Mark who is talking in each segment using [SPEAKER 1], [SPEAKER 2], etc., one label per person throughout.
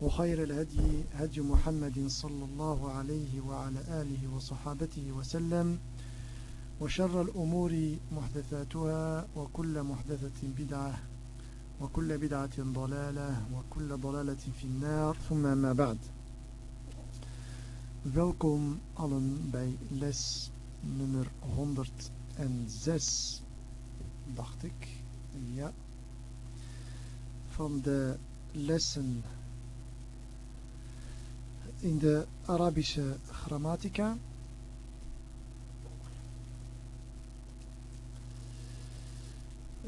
[SPEAKER 1] وخير الهدي هدي محمد صلى الله عليه وعلى آله وصحابته وسلم وشر الأمور محدثاتها وكل محدثة بدعة وكل بدعة ضلالة وكل ضلالة في النار ثم ما بعد Welkom allen bij les nummer 106, dacht ik. Ja. Van de lessen in de Arabische grammatica.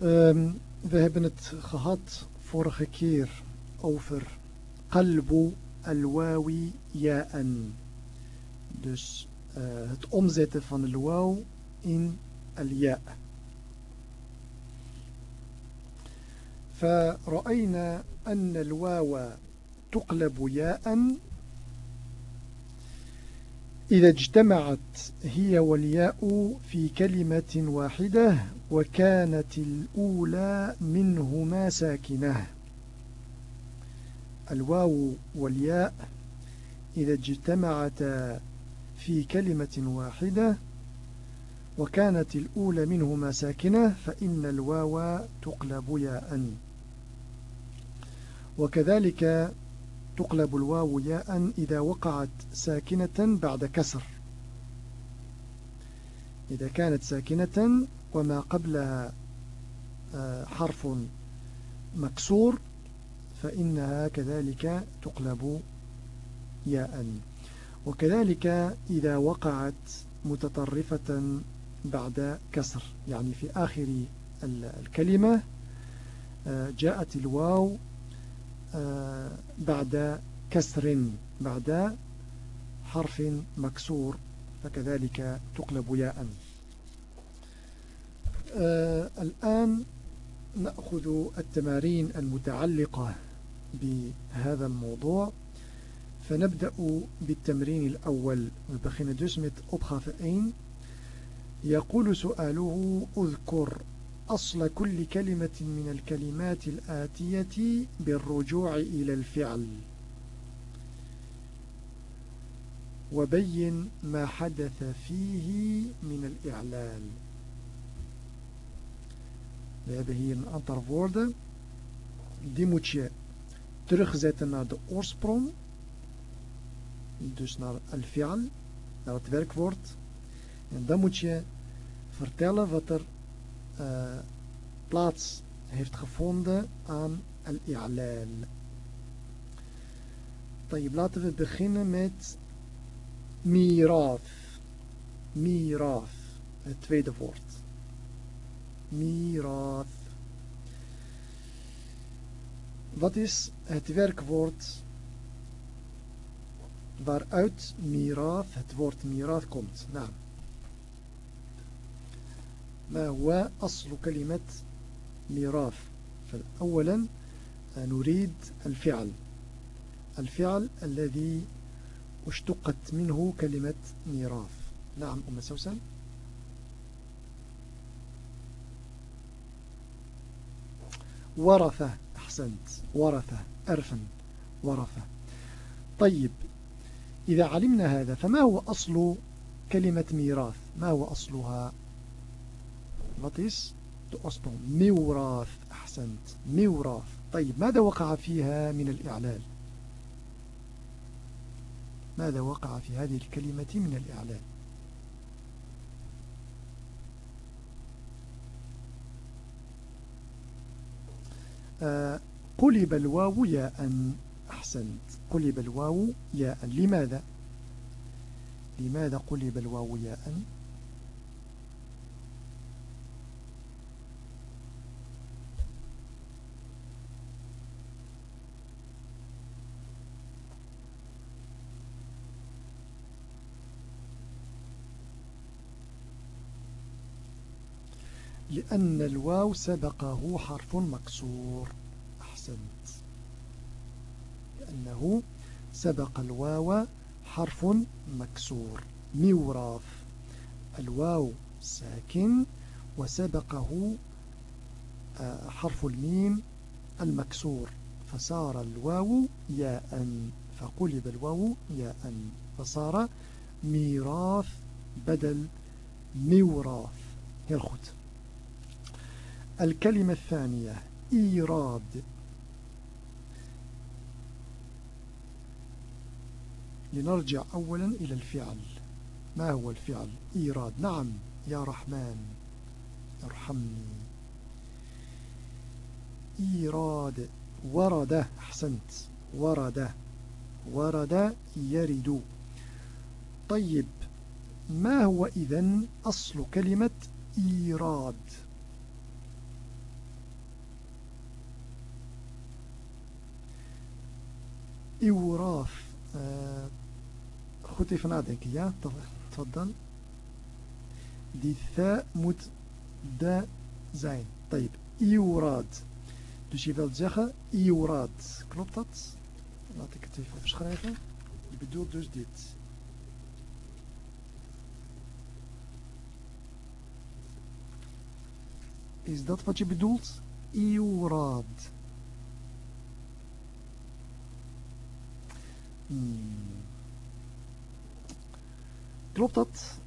[SPEAKER 1] Um, we hebben het gehad vorige keer over qalbu al-wawi ya'an. Dus uh, het omzetten van de waw in al-ya'. فرأينا أن الواو تقلب ياء إذا اجتمعت هي والياء في كلمة واحدة وكانت الأولى منهما ساكنة. الواو والياء إذا اجتمعتا في كلمة واحدة وكانت الأولى منهما ساكنة فإن الواو تقلب ياء. وكذلك تقلب الواو ياء إذا وقعت ساكنة بعد كسر. إذا كانت ساكنة وما قبلها آه، حرف مكسور فإنها كذلك تقلب ياء. وكذلك إذا وقعت متطرفة بعد كسر يعني في آخر الكلمة آه، جاءت الواو بعد كسر بعد حرف مكسور فكذلك تقلب ياء. آه، الآن نأخذ التمارين المتعلقة بهذا الموضوع. فنبدأ بالتمرين الأول. We dus met opgave 1 يقول سؤاله اذكر. أصل كل كلمة من الكلمات الآتية بالرجوع إلى الفعل. وبين ما حدث فيه من الإعلال. لابه هي الأنطر وردة دي موتشي ترخزتنا دي أورسبرون دوسنا الفعل دي موتشي فرتالة فتر uh, plaats heeft gevonden aan al-i'lal. Laten we beginnen met mirath. Mirath, het tweede woord. Mirath. Wat is het werkwoord waaruit mirath, het woord mirath komt? Nou, ما هو أصل كلمة ميراث؟ فأولا نريد الفعل. الفعل الذي اشتقت منه كلمة ميراث. نعم أم سوسن؟ ورثة أحسنت. ورثة أرفا. ورثة. طيب إذا علمنا هذا فما هو أصل كلمة ميراث؟ ما هو أصلها؟ Wat is de oorsprong? Miwrath. Ahsant. Miwrath. طيب ماذا وقع فيها من الإعلال ماذا وقع في هذه الكلمة من الإعلال آه قلب الواو ياء أحسنت قلب الواو ياء لماذا لماذا قلب الواو ياء لأن الواو سبقه حرف مكسور. أحسنت. لأنه سبق الواو حرف مكسور. ميوراث الواو ساكن وسبقه آه، حرف الميم المكسور. فصار الواو ياء. فقلب الواو ياء. فصار ميراث بدل ميوراث. heel goed الكلمة الثانية إيراد. لنرجع أولا إلى الفعل. ما هو الفعل؟ إيراد. نعم يا رحمن ارحمني. إيراد. ورد. أحسنت. ورد. ورد. يرد. طيب ما هو إذن أصل كلمة إيراد؟ Iwraf. Eh, goed even nadenken, ja? Tot dan. Die tha moet de zijn. Tayyip. Iwrad. Dus je wilt zeggen iwraad. Klopt dat? Laat ik het even opschrijven. Je bedoelt dus dit. Is dat wat je bedoelt? Iwraad. Hmm. Klopt dat?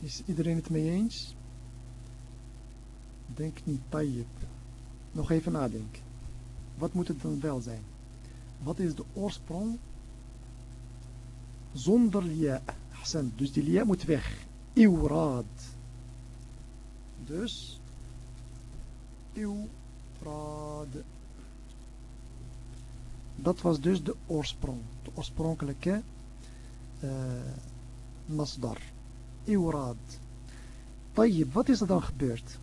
[SPEAKER 1] Is iedereen het mee eens? Denk niet, Tayyip. Nog even nadenken. Wat moet het dan wel zijn? Wat is de oorsprong zonder? Ahsan, dus die ja moet weg. Iwraad. Dus, Iwraad. Dat was dus de oorsprong. De oorspronkelijke uh, masdar. Iwraad. طيب wat is er dan gebeurd?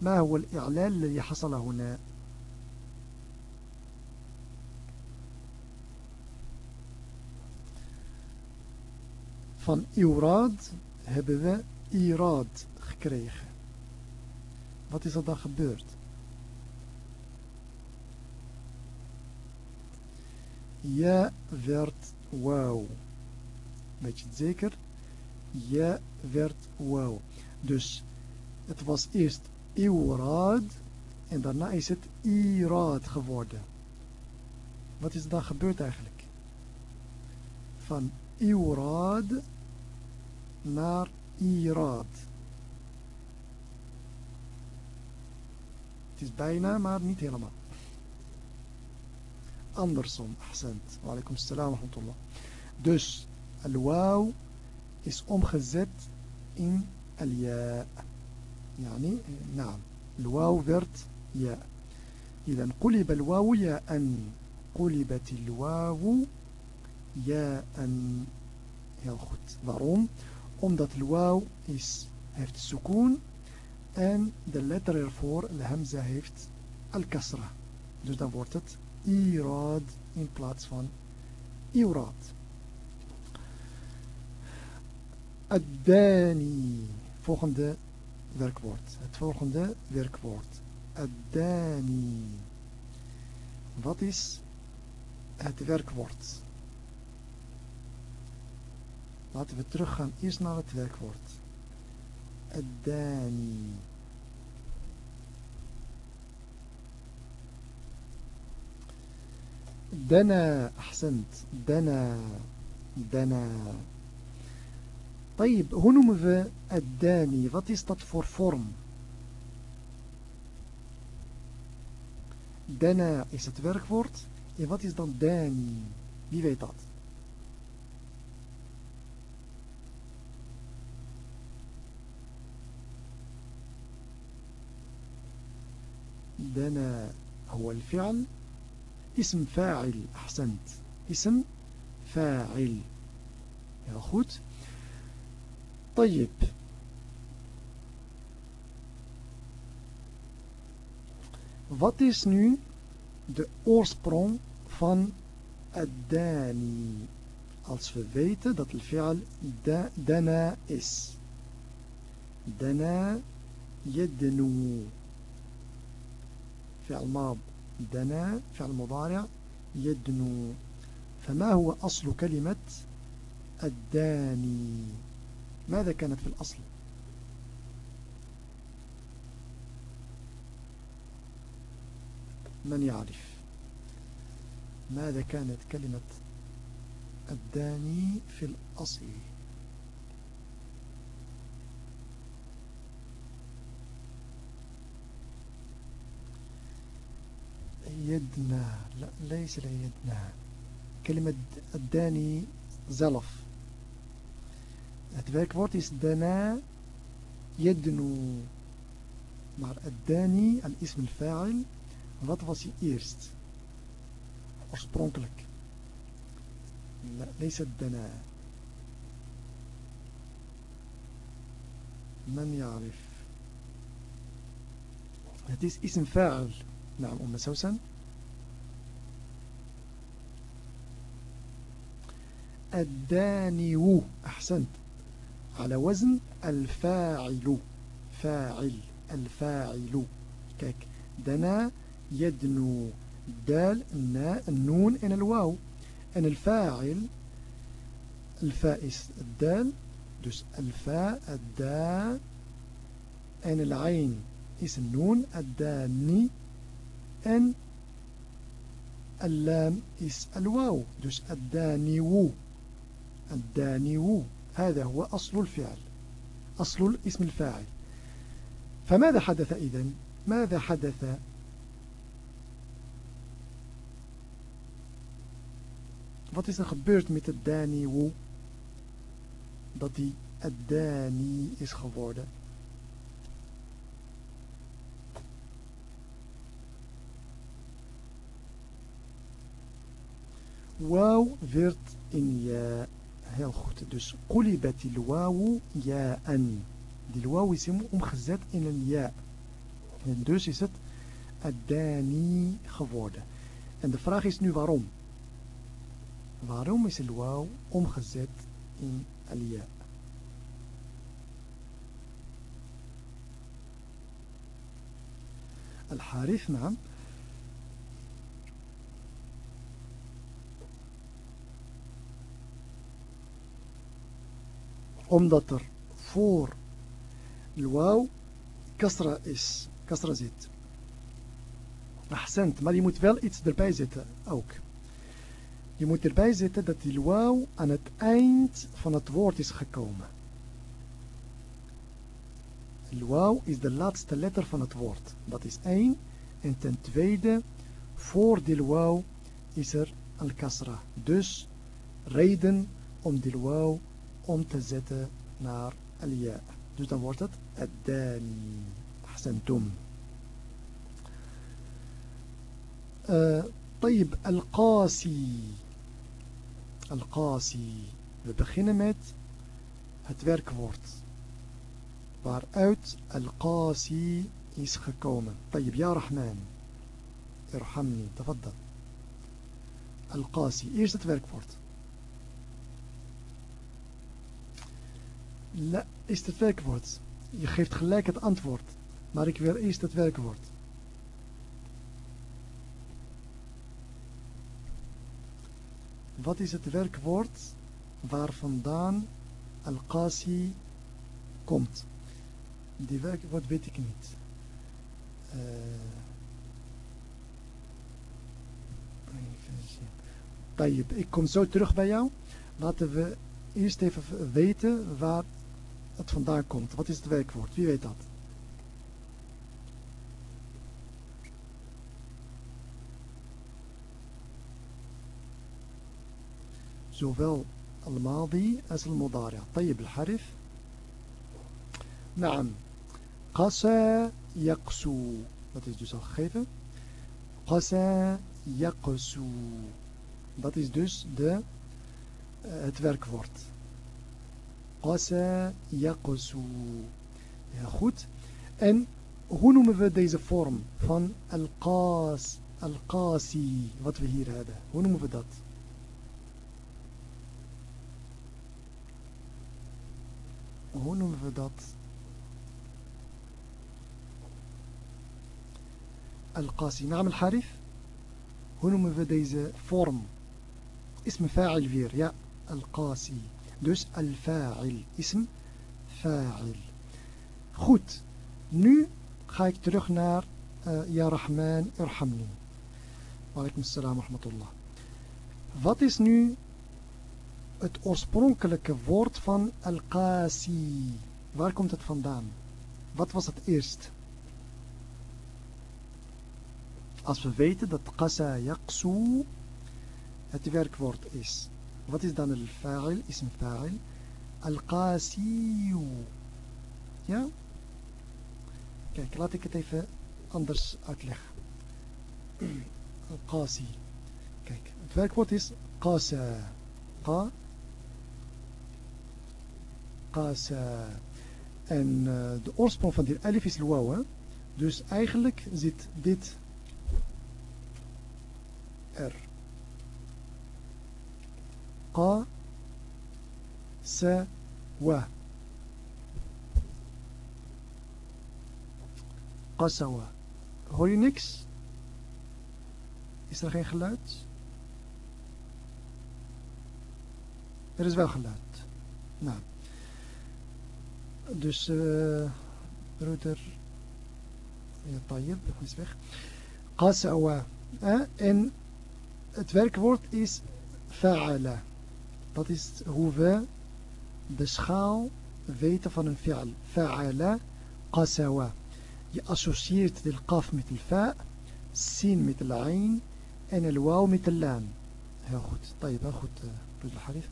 [SPEAKER 1] ما هو الإعلال الذي حصل هنا Van Iurad hebben we Irad gekregen. Wat is er dan gebeurd? Ja werd wauw. Weet je het zeker? Ja werd wauw. Dus het was eerst Iurad en daarna is het Irad geworden. Wat is er dan gebeurd eigenlijk? Van Iurad naar Irad. Het is bijna, maar niet helemaal. Andersom, ahsend. Wa alaikum salam wa rahmatullah. Dus, al-waw is omgezet in al-ja. يعني نعم الواو werd ja إذا قلب الواو ياء قلبت الواو ياء heel goed waarom omdat wauw is, heeft sukoon en de letter ervoor, de hamza, heeft al-kasra. Dus dan wordt het irad in plaats van irad. Ad-dani, volgende werkwoord. Het volgende werkwoord. Ad-dani. Wat is het werkwoord? Laten we teruggaan eerst naar het werkwoord. Ad-dani. دنا أحسنت دنا دنا طيب hoe noemen we الداني wat is dat voor vorm dana is het werkwoord en wat is dan dani wie weet dat دنا هو الفعل اسم فاعل أحسنت اسم فاعل heel goed طيب wat is nu de oorsprong van Adani als we weten dat الفعل dana is. دنا يدنو فعل ماض دنا فعل مضارع يدنو. فما هو أصل كلمة الداني؟ ماذا كانت في الأصل؟ من يعرف؟ ماذا كانت كلمة الداني في الأصل؟ يدنا لا ليس يدنا كلمة الداني zelf het werkwoord is dana yadnu maar الداني الاسم الفاعل wat was hij eerst oorspronkelijk لا ليس الدنا من يعرف het is اسم فاعل نعم أم سوسن. الداني أحسنت. على وزن الفاعل فاعل الفاعل. كيك دنا يدنو دال النون en الواو. en الفاعل الفاء is الدال. dus الفاء الدا. en العين is النون الداني en اللام is الواو dus الدانيو الدانيو هذا هو أصل الفعل أصل الاسم الفاعل. فماذا حدث إذن؟ ماذا حدث؟ Wat is er gebeurd met het Daniwu? Dat hij het is geworden. واو فيرت إن يا. هل خط دوس قلبت الواو يا أن دي الواو يسمو أمخزات إن الياء. إن دوس يست الداني خفورد إن دي فراغ يسنو وارم وارم يس الواو أمخزات إن الياء. الحارث نعم omdat er voor wauw kasra is, kasra zit. Ahsend, maar je moet wel iets erbij zetten ook. Je moet erbij zetten dat die wauw aan het eind van het woord is gekomen. Wauw is de laatste letter van het woord. Dat is één. En ten tweede, voor de wauw is er een kasra. Dus reden om de wauw om te zetten naar al-ja. Dus dan wordt het ad-dani. طيب القاسي القاسي we beginnen met het werkwoord waaruit القاسي is gekomen طيب يا رحمن ارحمني تفضل القاسي eerst het werkwoord La, is het werkwoord. Je geeft gelijk het antwoord. Maar ik wil eerst het werkwoord. Wat is het werkwoord waar vandaan Al-Qasi komt? Die werkwoord weet ik niet. Uh, ik kom zo terug bij jou. Laten we eerst even weten waar het vandaan komt. Wat is het werkwoord? Wie weet dat? zowel الماضي als المضارع طيب الحرف نعم قسى يقسو dat is dus al gegeven قسى يقسو dat is dus de, het werkwoord قسى يقسو. Heel goed. En hoe noemen we deze vorm van al-qas, al-qasi, wat we hier hebben? Hoe noemen we dat? Hoe noemen we dat? القاسي نعم الحرف هنا نومن we deze vorm اسم فاعل weer ja القاسي Dus al-fa'il. Ism fa'il. Goed. Nu ga ik terug naar uh, Ya Rahman Irhamni. Wa alaikum assalam wa rahmatullah. Wat is nu het oorspronkelijke woord van al-qasi? Waar komt het vandaan? Wat was het eerst? Als we weten dat qasa yaqsu het werkwoord is. Wat is dan al-fa'il? Ism fa'il. Al-qasiyu. Ja? Kijk, laat ik het even anders uitleggen. Al-qasi. Kijk, het werkwoord is qasa. Qa. Qasa. En uh, de oorsprong van die alif is waw. Dus eigenlijk zit dit er. Qa. Sa. Wa. Qasawa. Hoor je niks? Is er geen geluid? Er is wel geluid. Nou. Dus, uh, broeder. Ja, Tayyip is weg. Qasawa. Eh? En het werkwoord is fa'ala. Dat is hoe we de schaal weten van een fi'al. Fa'ala qasawa. Je associeert de qaf met de fa, sin met de ain en de waw met de lam. Heel goed. طيب, heel goed, uh, broeder Harif.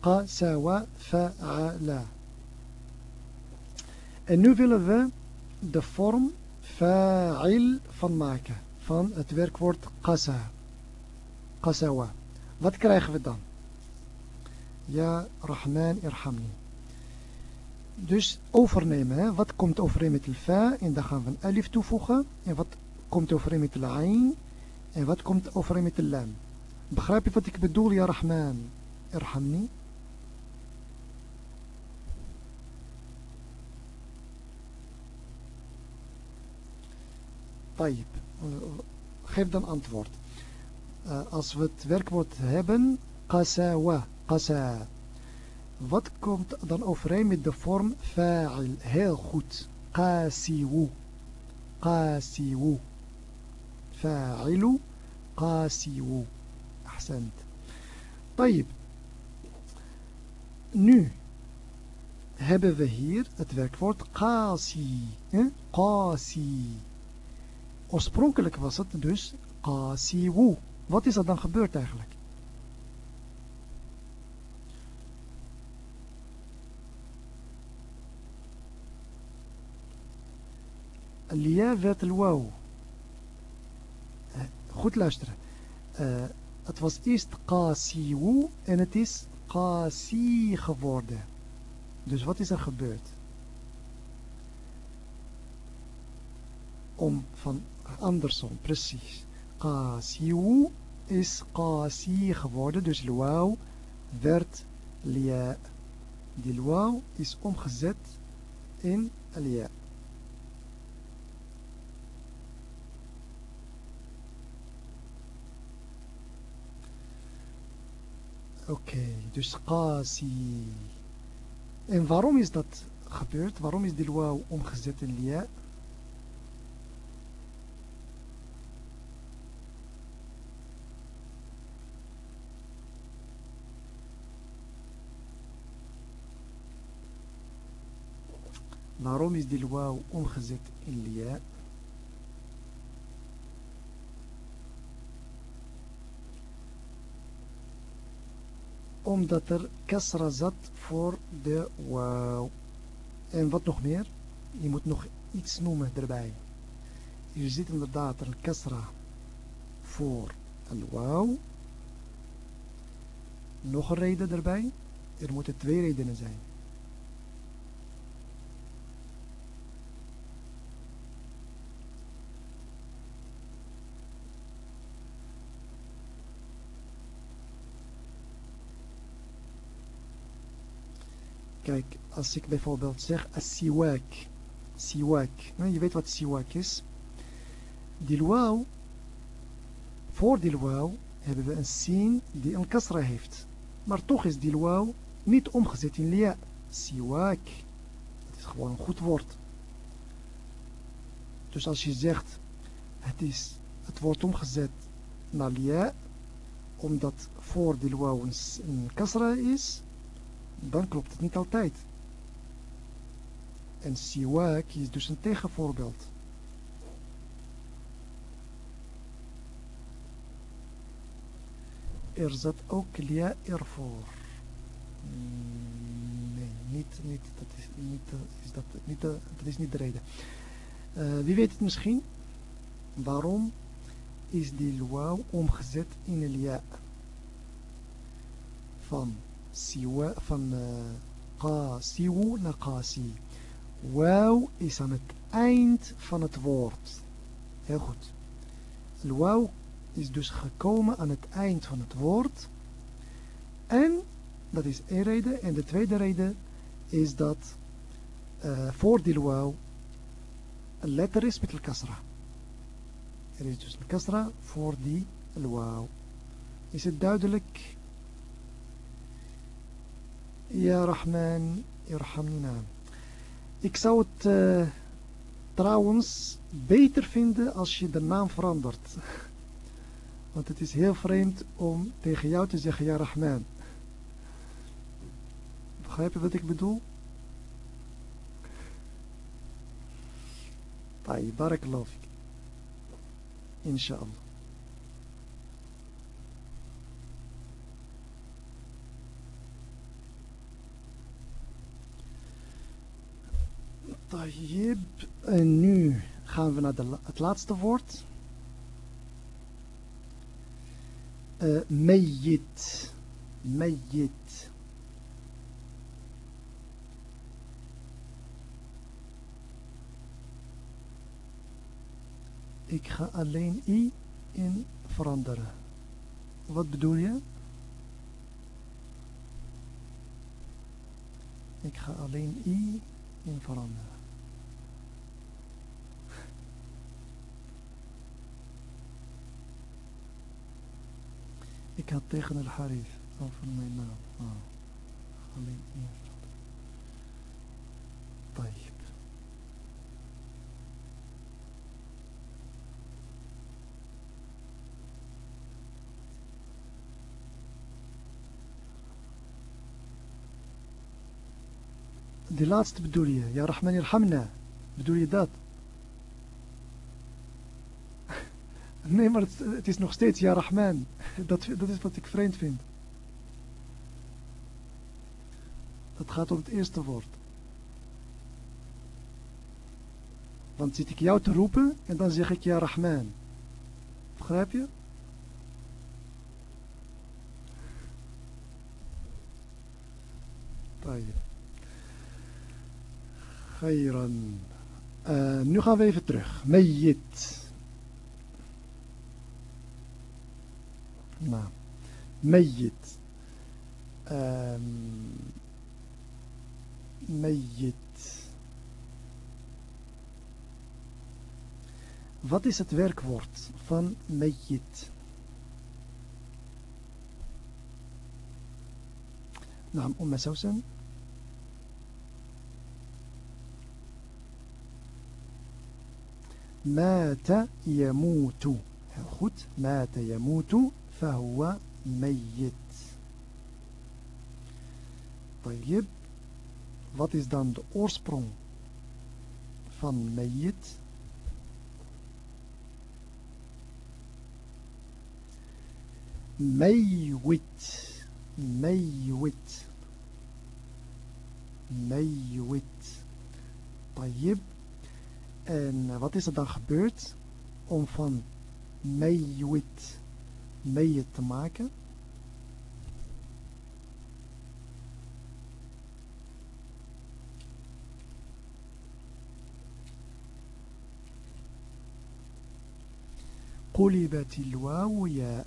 [SPEAKER 1] Qasawa fa'ala. En nu willen we de vorm fa'il van maken. Van het werkwoord qasa. Qasawa. Wat krijgen we dan? Ja, Rahman irhamni. Dus overnemen. Hè? Wat komt overeen met de fa? En dan gaan we een alif toevoegen. En wat komt overeen met de ain? En wat komt overeen met de lam? Begrijp je wat ik bedoel, ja Rahman? Irhamni. Tayyip. Geef dan antwoord. Uh, als we het werkwoord hebben, qasawa, qasa. Eh, wat komt dan overeen met de vorm fa'il? Heel goed. Qasiwu. Qasiwu. Fa'ilu. Qasiwu. Ahsend. Tayyip. Nu hebben we hier het werkwoord qasi. Kasi. Qasi. Oorspronkelijk was het dus qasiwu. Wat is er dan gebeurd eigenlijk? Lia werd al Goed luisteren. Uh, het was eerst qasiwu en het is qasi geworden. Dus wat is er gebeurd? Om van andersom, precies. Qasiwu is qasi geworden, dus luau werd lia. Die luau is omgezet in lia. Okay, dus qasi. En waarom is dat gebeurd? Waarom is die luau omgezet in lia? Waarom is die wauw omgezet in lia? Omdat er kasra zat voor de wauw. En wat nog meer? Je moet nog iets noemen erbij. Hier zit inderdaad een kasra voor een wauw. Nog een reden erbij. Er moeten twee redenen zijn. Kijk, als ik bijvoorbeeld zeg siwak. Siwak. Nou, je weet wat siwak is. Die wauw. Voor die wauw hebben we een sin die een kasra heeft. Maar toch is die wauw niet omgezet in lia. Siwak. Het is gewoon een goed woord. Dus als je zegt, het, is, het wordt omgezet naar lia, omdat voor die wauw een kasra is, dan klopt het niet altijd. En siwak is dus een tegenvoorbeeld. Er zat ook lia ervoor. Nee, niet, niet, dat, is, niet, is dat, niet, dat is niet de reden. Uh, wie weet het misschien? Waarom is die luau omgezet in lia? Van siwa, van uh, qasiwu naar qasi. Wauw is aan het eind van het woord. Heel goed. Wauw is dus gekomen aan het eind van het woord. En, dat is één reden. En de tweede reden is dat uh, voor die wauw een letter is met de kasra. Er is dus een kasra voor die wauw. Is het duidelijk? Ja, Rahman, irhamna. Ik zou het uh, trouwens beter vinden als je de naam verandert. Want het is heel vreemd om tegen jou te zeggen, ja Rahman. Begrijp je wat ik bedoel? طيب بارك الله فيك إن شاء الله Tayyib. En nu gaan we naar het laatste woord. Eh, uh, mejit. Mejit. Ik ga alleen i in veranderen. Wat bedoel je? Ik ga alleen i in veranderen. Ik had tegen het Harif over mijn naam. Ah. Alleen eerst. طيب De laatste bedoel je. Ja, Rahman irhamna. Bedoel Nee, maar het, is nog steeds Ja Rahman. Dat, dat is wat ik vreemd vind. Dat gaat om het eerste woord. Want zit ik jou te roepen en dan zeg ik Ja Rahman. Begrijp je? Khairan. Uh, nu gaan we even terug. Meyyit. نعم ميت ميت Wat is het werkwoord van meyyit? نعم أم سوسن مات يموت heel goed مات يموت فهو ميت طيب wat is dan de oorsprong van meyyit meywit meywit meywit طيب en wat is er dan gebeurd om van meywit mee te maken. قلبت الواو ياء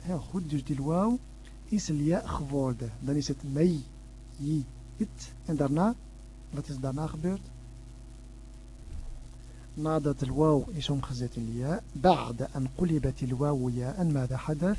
[SPEAKER 1] heel goed dus die wauw is ja geworden dan is het mei it. En daarna, wat is daarna gebeurd? De waw is in ja بعد أن قلبت الواو ياء ماذا حدث؟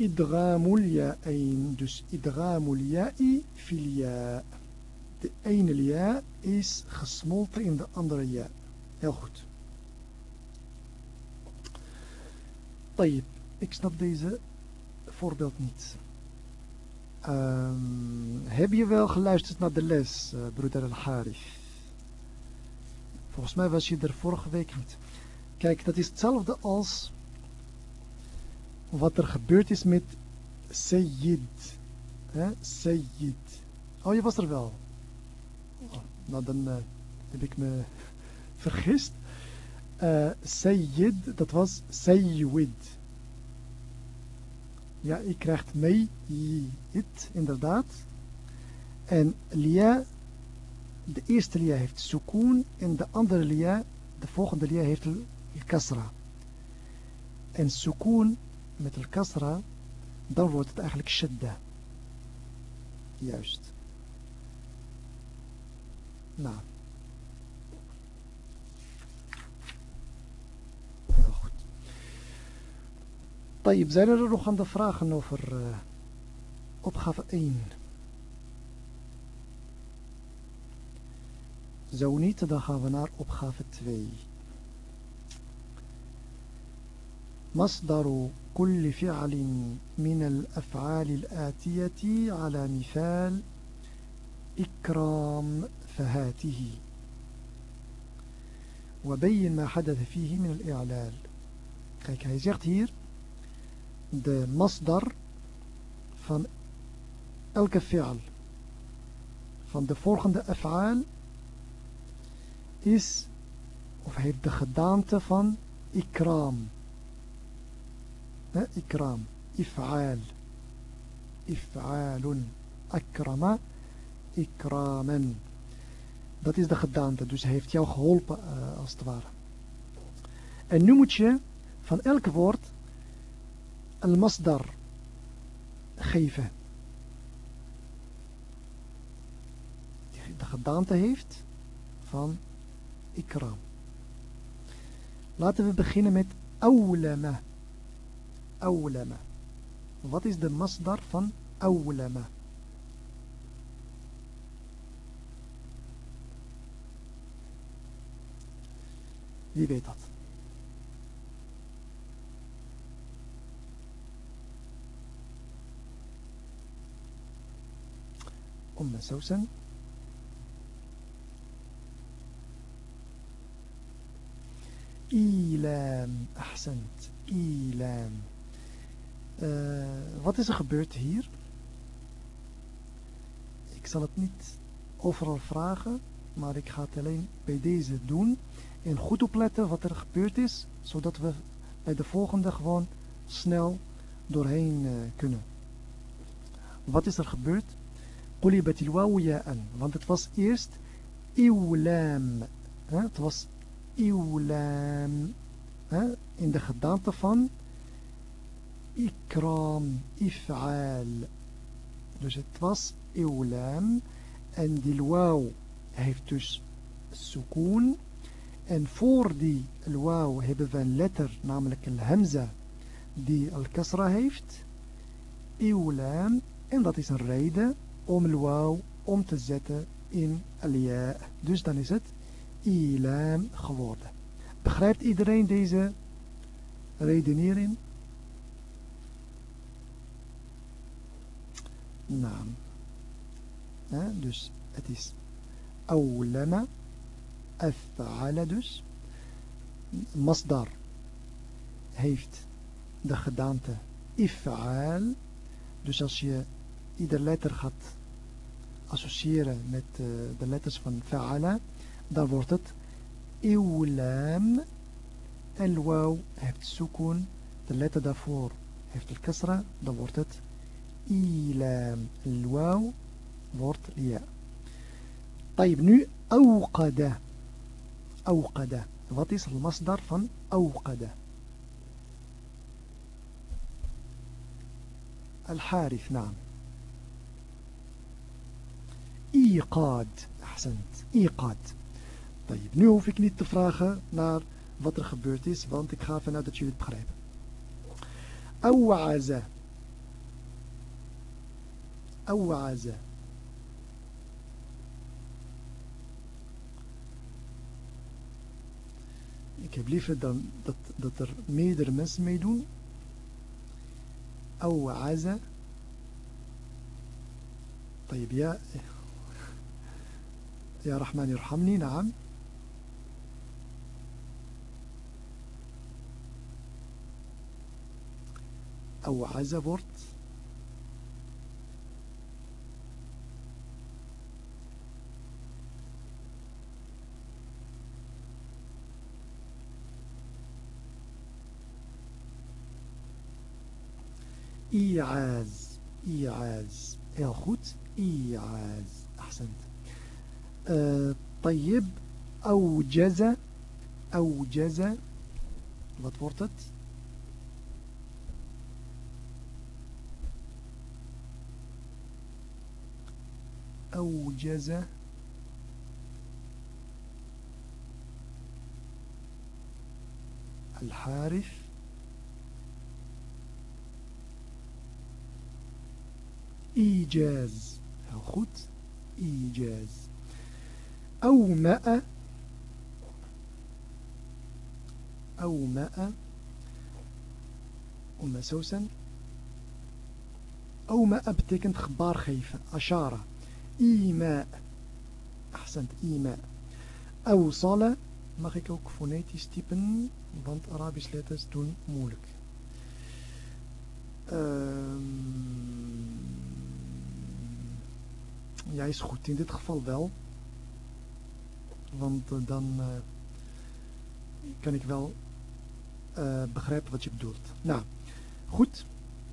[SPEAKER 1] إدغام الياءين dus إدغام الياء في الياء. De ene ja is gesmolten in de andere ja. Heel goed. Tayyip. Ik snap deze voorbeeld niet. Um, heb je wel geluisterd naar de les, uh, broeder Al-Harif? Volgens mij was je er vorige week niet. Kijk, dat is hetzelfde als wat er gebeurd is met Sayyid. Sayyid. Oh, je was er wel. Nou, dan uh, heb ik me vergist. Uh, Sayyid, dat was Sayyid. Ja, ik krijg mee, it, inderdaad. En lia, de eerste lia heeft sukoon en de andere lia, de volgende lia heeft al-kasra. En sukoon met al-kasra, dan wordt het eigenlijk shadda. Juist. نعم. طيب زين نروح عند فراغ نوفر آه، أبخف أين زوني تدخل ونار أبخف توي مصدر كل فعل من الأفعال الآتية على مثال إكرام تفاهاته وبين ما حدث فيه من الإعلال كيك هاي زيغت هير ده مصدر فان ألك فعل فان ده فورغن ده أفعال إس of hij heeft de gedaante van ikram. إفعال ikram. Ifaal. Ifaalun. Dat is de gedaante. Dus hij heeft jou geholpen uh, als het ware. En nu moet je van elk woord een masdar geven. Die de gedaante heeft van ikram. Laten we beginnen met awlama. Awlama. Wat is de masdar van awlama? Wie weet dat? Om. Ilam. Ilam. Eh, wat is er gebeurd hier? Ik zal het niet overal vragen, maar ik ga het alleen bij deze doen. En goed opletten wat er gebeurd is, zodat we bij de volgende gewoon snel doorheen uh, kunnen. Wat is er gebeurd? Il ya'an. Want het was eerst iwlam. Het was iwlam. In de gedaante van ikram, if'al. Dus het was iwlam. En die waw heeft dus sukoon. En voor die al hebben we een letter, namelijk een hamza, die al-kasra heeft. Iwlam. En dat is een reden om al om te zetten in al-ja. Dus dan is het ilam geworden. Begrijpt iedereen deze redenering? Naam. Dus het is awlama af'ala dus. Masdar heeft de gedaante if'al. Dus als je ieder letter gaat associëren met uh, de letters van fa'ala, dan wordt het iwlam. En waw heeft sukun, de letter daarvoor heeft el kasra, dan wordt het ilam. El waw wordt ja. طيب nu أوقد أوقد. فاتيس المصدر فن أوقد. الحارث نعم. إيقاد. أحسنت. إيقاد. طيب نو هوف إكني تفراغة نار فاتر خبرتيس فانت إكخاف أنا تشيلي تبخريب أوعز. أوعز. Ik heb liever dan dat, dat er meerdere mensen meedoen. أوعز طيب يا يا رحمن يرحمني نعم أوعز wordt إيعاز إيعاز. heel إيعاز. أحسنت. uh, طيب أوجز أوجز. Wat أوجز. الحارث. إيجاز. هل خد إيجاز. أو ماء. أو ماء. أم سوسن. أو ماء بتكن خبار خيفة أشارة. إيماء. أحسنت. إيماء. أو صالة. Mag ik ook fonetisch typen, want Arabisch letters doen Ja, is goed. In dit geval wel. Want uh, dan uh, kan ik wel uh, begrijpen wat je bedoelt. Nou, goed.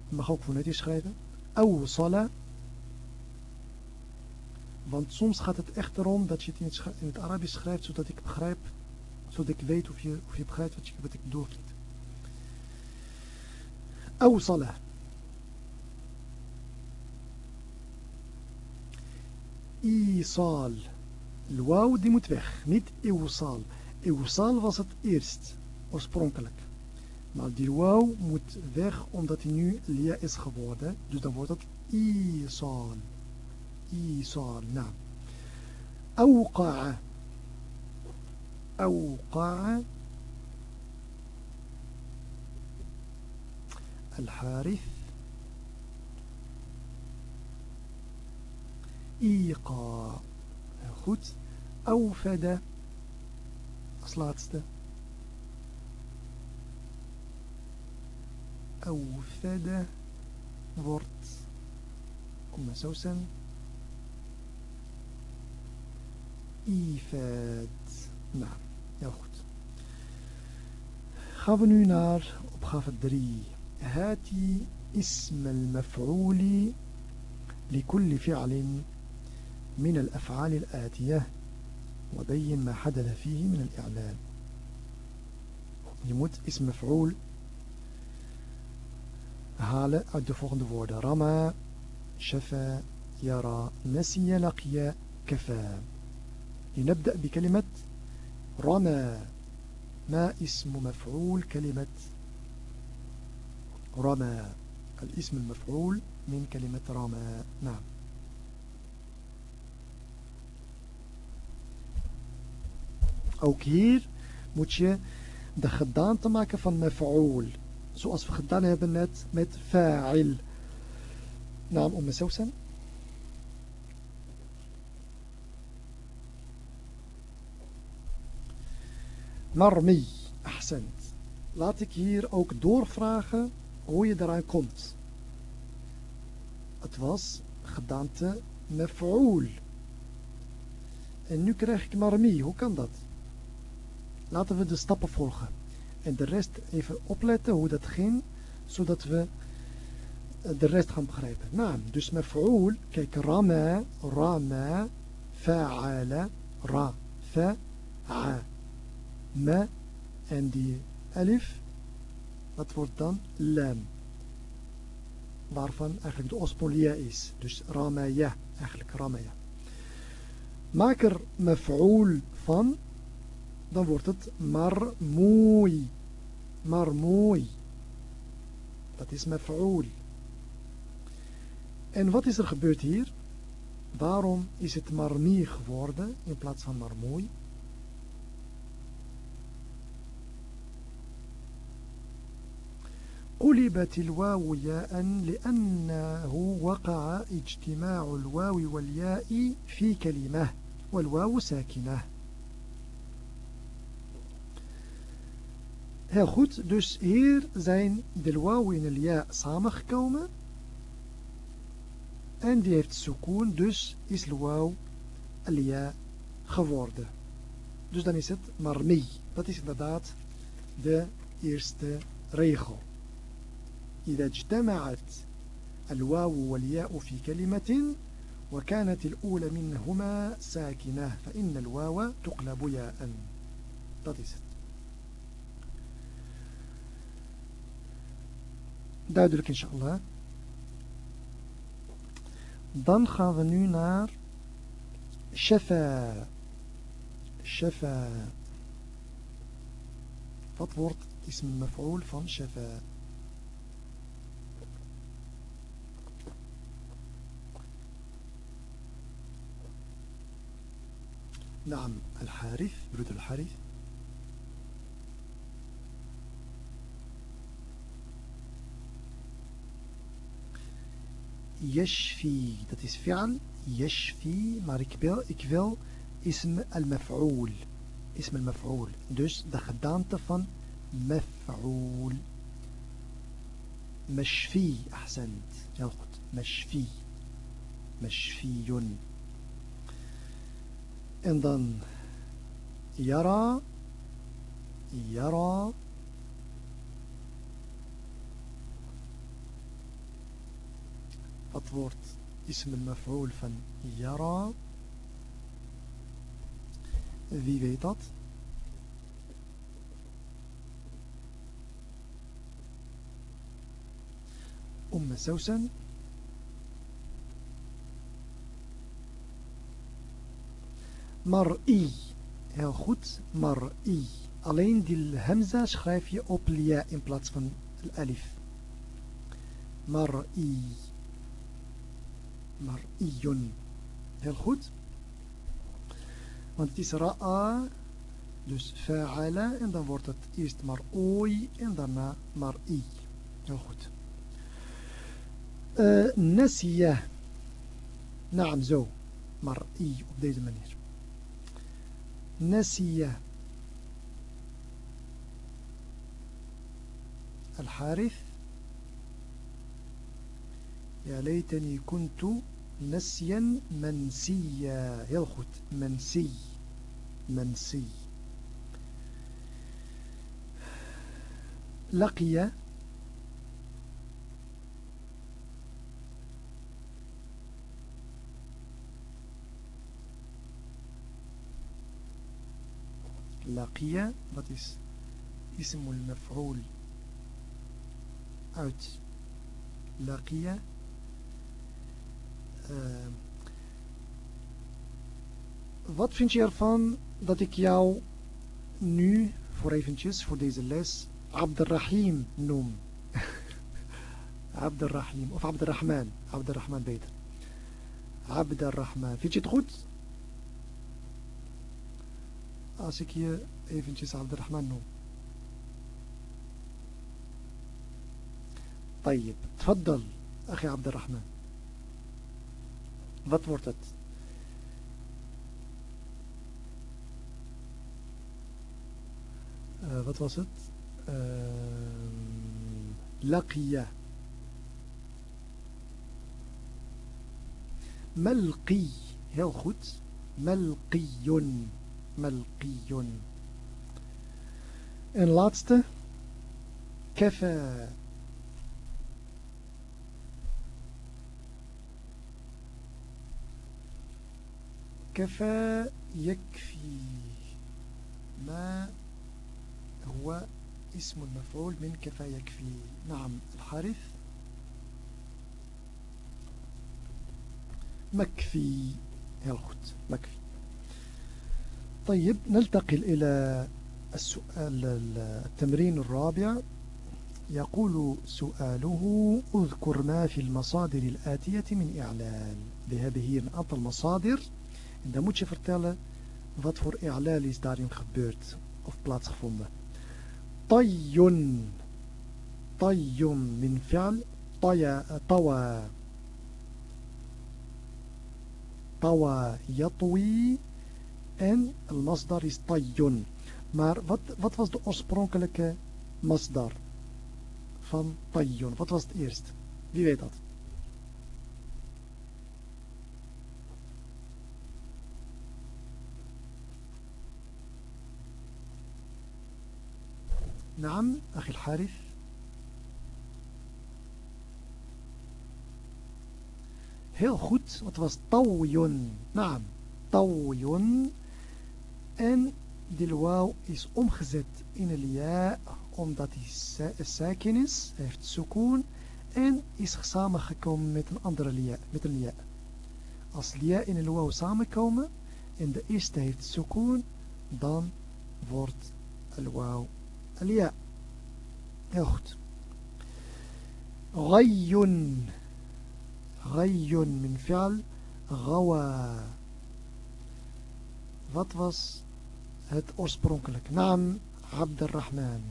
[SPEAKER 1] Mag ook fonetisch schrijven. Awsala. Want soms gaat het echt erom dat je het in het, in het Arabisch schrijft, zodat ik begrijp, zodat ik weet of je, of je begrijpt wat, wat ik bedoel of niet. إيصال. الواو دي متوخ نيت إيوصال. إيوصال وسط إيرست. أسبرونكلك. مع دي الواو متوخ ومدت نيو ليا إس خبوضة دو دان وردت إيصال. إيصال نعم. أوقع. أوقع. الحارث. إيقا خد أوفد. أصلاتست. أوفد. ورد كما سوسا إيفاد. نعم ياخد خاف نار وبخاف الدري. هاتي اسم المفعول لكل فعل من الأفعال الآتية وبين ما حدث فيه من الإعلان. يموت اسم مفعول halen uit de volgende woorden. Rama, shafa, yara. لنبدأ بكلمة رمى ما اسم مفعول كلمة رمى الاسم المفعول من كلمة رمى نعم Ook hier moet je de gedaante maken van maf'ul. Zoals we gedaan hebben net met fa'il. Naam om mezelf zijn. Marmi. Ahsend. Laat ik hier ook doorvragen hoe je eraan komt. Het was gedaante maf'ul. En nu krijg ik marmi. Hoe kan dat? Laten we de stappen volgen. En de rest even opletten hoe dat ging. Zodat we de rest gaan begrijpen. Naam, dus maf'ool, kijk, rama, rama, fa'ala, ra, fa'a, ma, en die alif, dat wordt dan lam. Waarvan eigenlijk de ospolia is. Dus ramaya, eigenlijk ramaya. Maak er maf'ool van, dan wordt het marmooi. Marmooi. Dat is maf'ool. En wat is er gebeurd hier? Waarom is het marmi geworden in plaats van marmooi? قلبت الواو ياء لأنه وقع اجتماع الواو والياء في كلمة والواو ساكنة Heel goed, dus hier zijn de waw en de ja samengekomen. En die heeft sukoon, dus is waw al geworden. Dus dan is het marmi. Dat is inderdaad de eerste regel. إذا اجتمعت الواو والياء في كلمة وكانت الأولى منهما ساكنة فإن الواو تقلب ياء. Dat is het. Duidelijk inshallah. Dan gaan we nu naar Shafa. Shafa. Wat wordt ism maf'ul van Shafa? نعم الحارث برود الحارث يشفي dat is فعل يشفي maar ik wil اسم المفعول. اسم المفعول. دوس de gedaante van مفعول. مشفي أحسنت. heel goed مشفي. مشفي. en dan يرى يرى Wat wordt ism al-maf'ul van yara? Wie weet dat? Umm Sousan. Mar'i. Heel goed. Mar'i. Alleen die hamza schrijf je op lia in plaats van alif. Mar'i. Mar'iyun. Heel goed. Want het is ra'a, dus fa'ala, en dan wordt het eerst mar'ooi en daarna mar'i. Heel goed. Uh, nasiya. Naam, zo. Mar'i, op deze manier. نسي الحارث يا ليتني كنت نسيا منسيا. heel goed منسي منسي. لقي لقي dat اسم المفعول uit لقي wat vind je ervan dat ik jou nu voor eventjes voor deze les Abderrahim noem? Abderrahim of Abderrahman. Abderrahman beter. Abderrahman. Vind je het goed? Als ik je eventjes Abderrahman noem. طيب تفضل أخي عبد الرحمن wat wordt het? Uh, wat was het? Uh, laqiya. Malqi. Heel goed. Malqiyun. Malqiyun. En laatste. Kafa. كفى يكفي ما هو اسم المفعول من كفى يكفي. نعم الحارث. مكفي heel goed مكفي. طيب نلتقل إلى السؤال التمرين الرابع. يقول سؤاله اذكر ما في المصادر الآتية من إعلان. We hebben hier masadir dan moet je vertellen wat voor i'lal is daarin gebeurd of plaatsgevonden. Tayyun. Tayyun min fi'al tawa. Tawa yatwi en masdar is tayyun. Maar wat, wat was de oorspronkelijke masdar van tayyun? Wat was het eerst? Wie weet dat? نعم أخي الحارث Heel goed, het was tawyun. Naam, tawyun. En de wauw is omgezet in een ja, omdat hij sakin is, heeft sukoon. En is samengekomen met een andere lia, met een lia. Als lia in een wauw samenkomen en de eerste heeft sukoon, dan wordt al wauw الياء. يخت غي. غي من فعل غوى. فطفص هت أسبرونكلك نعم عبد الرحمن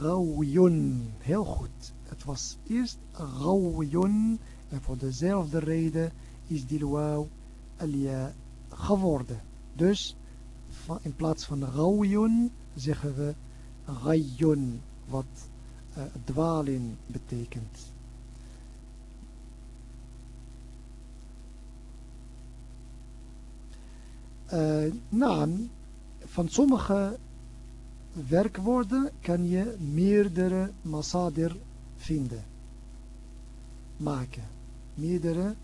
[SPEAKER 1] غوي heel goed. Het was eerst غوي en voor dezelfde reden is die الياء geworden. Dus in plaats van rawiyun zeggen we rayyun, wat uh, dwalen betekent. Uh, naam, van sommige werkwoorden kan je meerdere masadir vinden, maken. Meerdere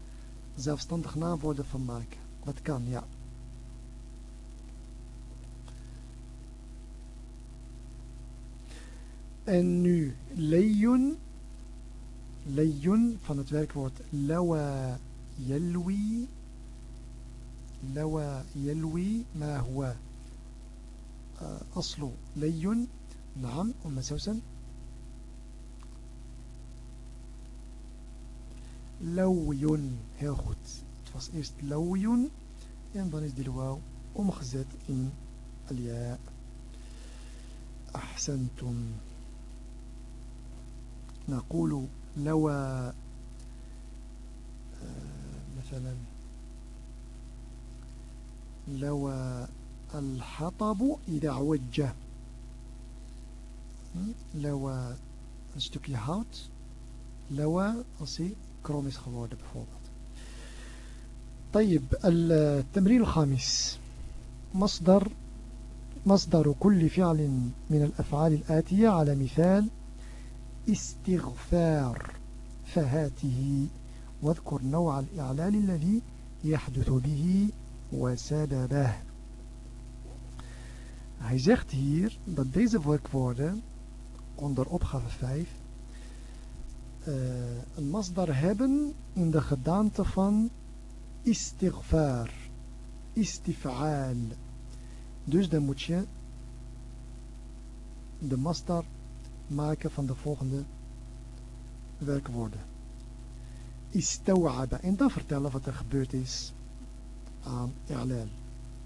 [SPEAKER 1] zelfstandig naamwoorden van maken. Dat kan, ja. En nu leyun. Leyun van het werkwoord lawa yalwi. lawa yalwi. ما هو أصل ليون نعم أم سوسن لويون heel goed het was eerst lawiyun en dan is de wauw omgezet in الياء أحسنتم نقول لوى مثلا لوى الحطب إذا عوج لوى stukje hout لوى als hij krom is طيب التمرين الخامس. مصدر مصدر كل فعل من الأفعال الآتية على مثال استغفار فهاته واذكر نوع الإعلال الذي يحدث به وسببه Hij zegt hier dat deze werkwoorden onder opgave 5 uh, een masdar hebben in de gedaante van istighfar, istif'aal. Dus dan moet je de masdar maken van de volgende werkwoorden. Istawaba. En dan vertellen wat er gebeurd is aan i'lal.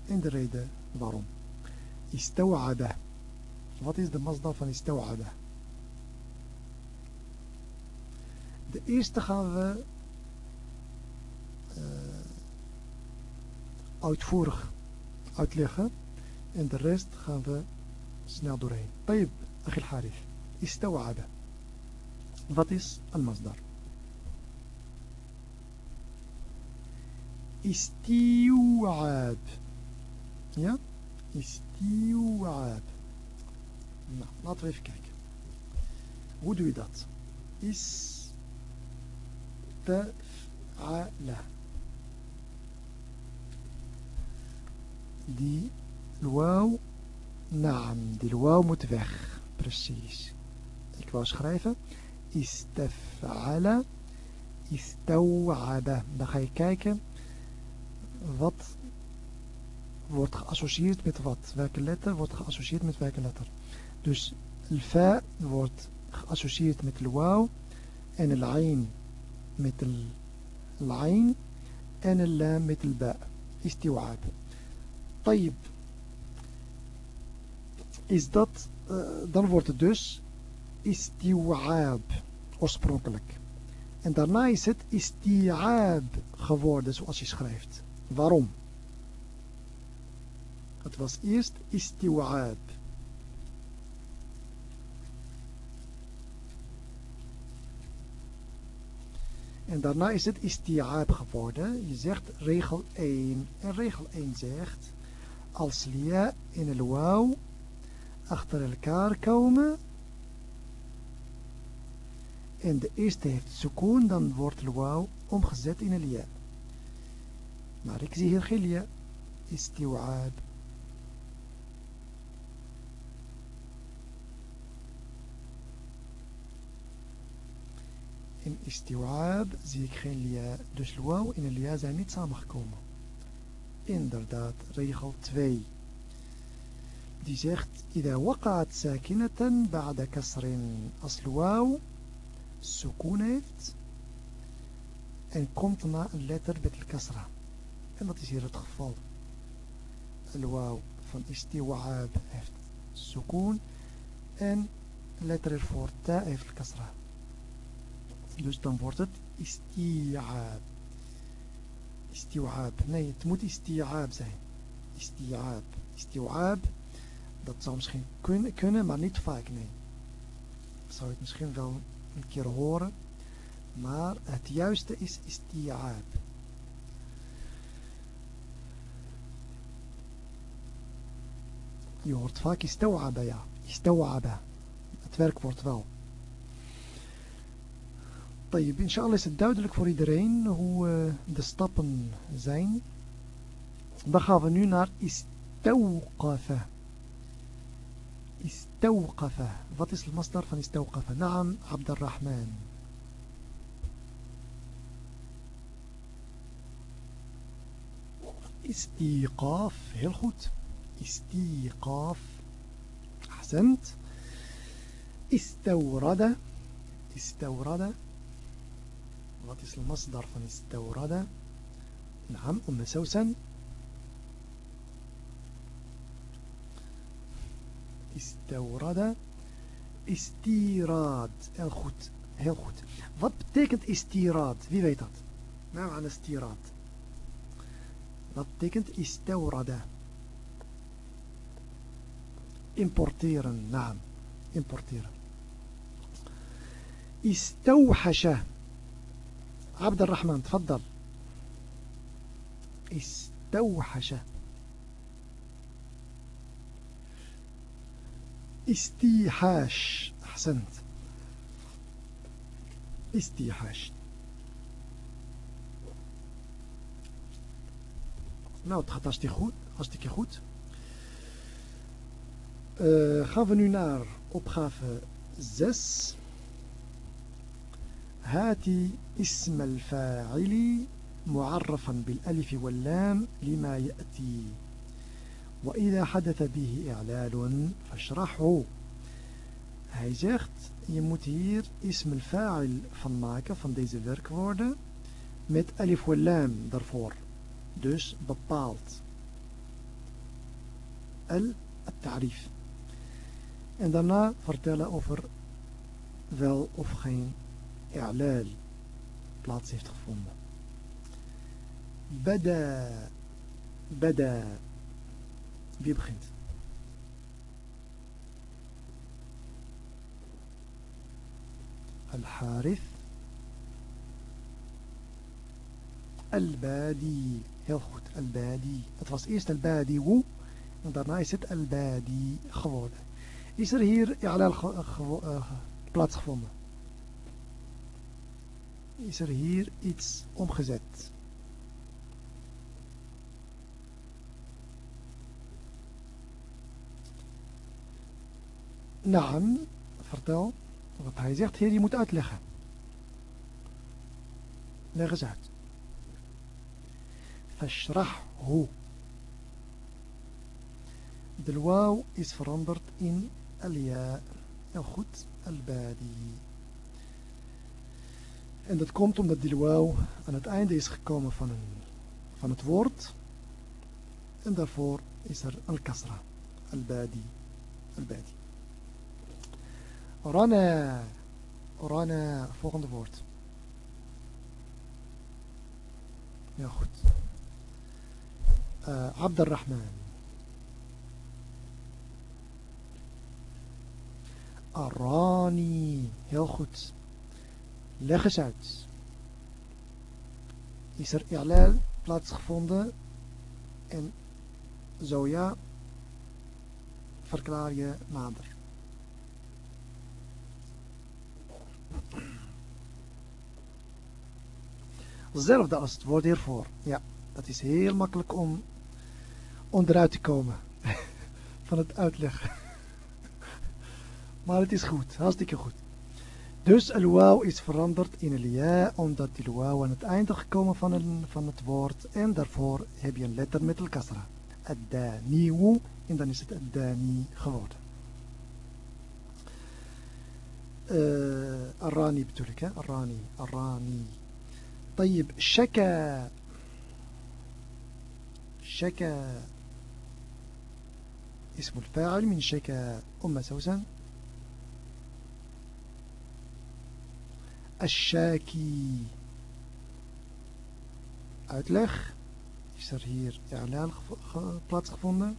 [SPEAKER 1] En de reden waarom. Istawaba. Wat is de masdar van istawaba? De eerste gaan we uh, uitvoerig uitleggen. En de rest gaan we snel doorheen. طيب أخي الحارث استوعب فاتس المصدر. استيوعاب يا؟ استيوعب نعم، لا تريف كيك. هو دوي دات استفعل. دي الواو. نعم دي الواو متفخ. برسيس Ik wou schrijven istaf'ala, istaw'aba. Dan ga je kijken wat wordt geassocieerd met wat. Welke letter wordt geassocieerd met welke letter. Dus الفاء wordt geassocieerd met de wauw en de ain met de ain en de lam met de ba. Istiwaab. طيب. Is dat, uh, dan wordt het dus istiwaab oorspronkelijk. En daarna is het istiaab geworden zoals je schrijft. Waarom? Het was eerst istiwaab. En daarna is het isti'aab geworden. Je zegt regel 1. En regel 1 zegt, als lia in el wauw achter elkaar komen en de eerste heeft sukoon, dan wordt wauw omgezet in een lia. Maar ik zie hier geen lia. Isti'aab. in istiwaab zie ik geen lia. Dus wauw en lia zijn niet samengekomen. Inderdaad, regel 2. Die zegt, إذا وقعت ساكنة بعد كسر als wauw sukoon heeft en komt na een letter met kasra. En dat is hier het geval. De wauw van istiwaab heeft sukoon en de letter ervoor ta heeft kasra. Dus dan wordt het isti'aab. Isti'aab. Nee, het moet isti'aab zijn. Isti'aab. Isti'aab. Dat zou misschien kunnen, kunnen, maar niet vaak, nee. Zou het misschien wel een keer horen. Maar het juiste is isti'aab. Je hoort vaak istawaba, ja. Istawaba. Het werkwoord wel. Je inshallah is het duidelijk voor iedereen hoe eh, de stappen zijn. Dan gaan we nu naar istawqafa. استوقف. فاتس المصدر فنستوقف نعم عبد الرحمن. استيقاف. هل خد استيقاف. أحسنت. استورد. استورد. فاتس المصدر فنستورد نعم أم سوسن. استورد استيراد. الخوت heel goed wat betekent استيراد. في بيتات ما معنى استيراد؟ wat betekent استورد. importeren نعم importeren استوحش. عبد الرحمن تفضل. استوحش. استيحاش أحسنت استيحاش Nou, het gaat hartstikke goed. Hartstikke goed. Uh, gaan we nu naar opgave 6. هاتي اسم الفاعل معرفا بالألف واللام لما يأتي وإذا حدث به إعلال فاشرحه Hij zegt, je moet hier ism al-fa'il van maken, van deze werkwoorden, met alif wal daarvoor. Dus bepaald. Al-ta'rif. En daarna vertellen over wel of geen i'lal plaats heeft gevonden. Bada. Bada. Wie begint? Al-Harith. Al-Badi. Heel goed, Al-Badi. Het was eerst Al-Badi woe. En daarna is het Al-Badi geworden. Is er hier i'lal plaatsgevonden? is er hier iets omgezet. Naam, vertel wat hij zegt. Heer, je moet uitleggen. Leg eens uit. hoe. De is veranderd in alia. Heel goed, al-badi. En dat komt omdat die wauw aan het einde is gekomen van, een, van het woord. En daarvoor is er al-kasra. Al-badi. Al-badi. Rana. Rana, volgende woord. Ja, goed. Uh, Abdurrahman. Arani. Heel goed. Leg eens uit. Is er i'lal plaatsgevonden? En zo ja, verklaar je nader. Hetzelfde als het woord hiervoor. Ja, dat is heel makkelijk om onderuit te komen van het uitleggen. maar het is goed, hartstikke goed. Dus al is veranderd in een ja, omdat die wauw aan het einde gekomen van, een, van het woord. En daarvoor heb je een letter met el kasra. Ad-daniwu. En dan is het ad-dani geworden. Uh, Arani bedoel ik, hè? Arani, Arani. طيب شكا. شكا. اسم الفاعل من شكا. أم سوسن الشاكي. uitleg is er hier i'laal plaatsgevonden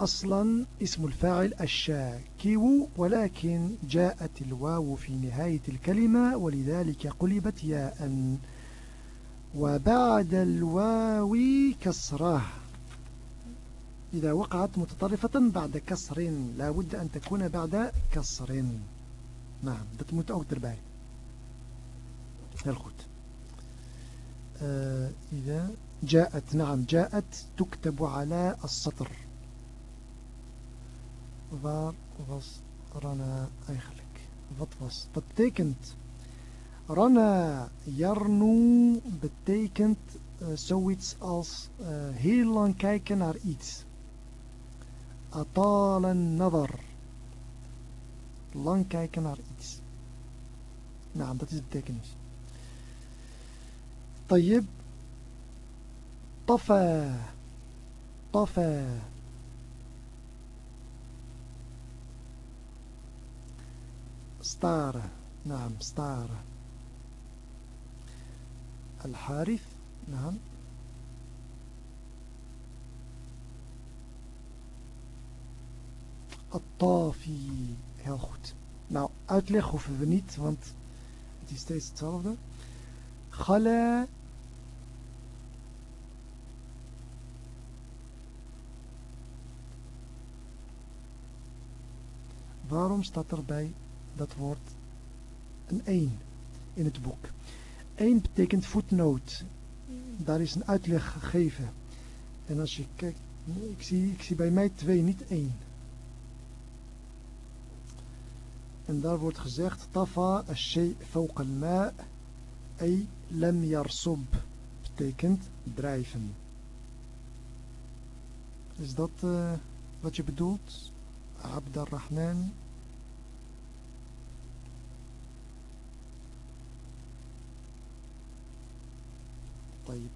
[SPEAKER 1] أصلا اسم الفاعل الشاكي ولكن جاءت الواو في نهاية الكلمة ولذلك قلبت ياء. وبعد الواو كسرة. إذا وقعت متطرفة بعد كسر لا بد أن تكون بعد كسر. نعم dat moet ook erbij إذا جاءت نعم جاءت تكتب على السطر. waar was Rana eigenlijk? Wat was? Dat betekent Rana Jarnu betekent eh, zoiets als eh, heel lang kijken naar iets. Atalen nadar. Lang kijken naar iets. Nou, dat is de betekenis. Tayyib. Tafa. Tafa. Staren. نعم staren. الحارث نعم الطافي heel goed nou uitleg hoeven we niet want het is steeds hetzelfde Gala waarom staat erbij dat woord een 1 in het boek. 1 betekent footnote. Daar is een uitleg gegeven. En als je kijkt, ik zie, ik zie bij mij 2, niet 1. En daar wordt gezegd, Tafa al-shay fawq al-ma' ay lam yarsub. Betekent drijven. Is dat uh, wat je bedoelt? Abd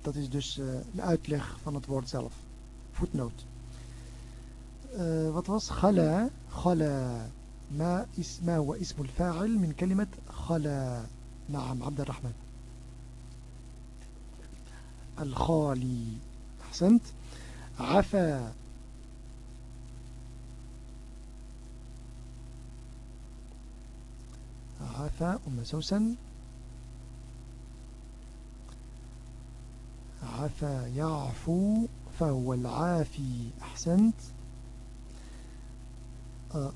[SPEAKER 1] Dat is dus uh, een uitleg van het woord zelf. Voetnoot. Uh, wat was? Ghala. Ghala. ما اسم الفاعل من كلمة خلا نعم عبد الرحمن الخالي أحسنت عفا عفا أم سوسن عافى يعفو فهو العافي أحسنت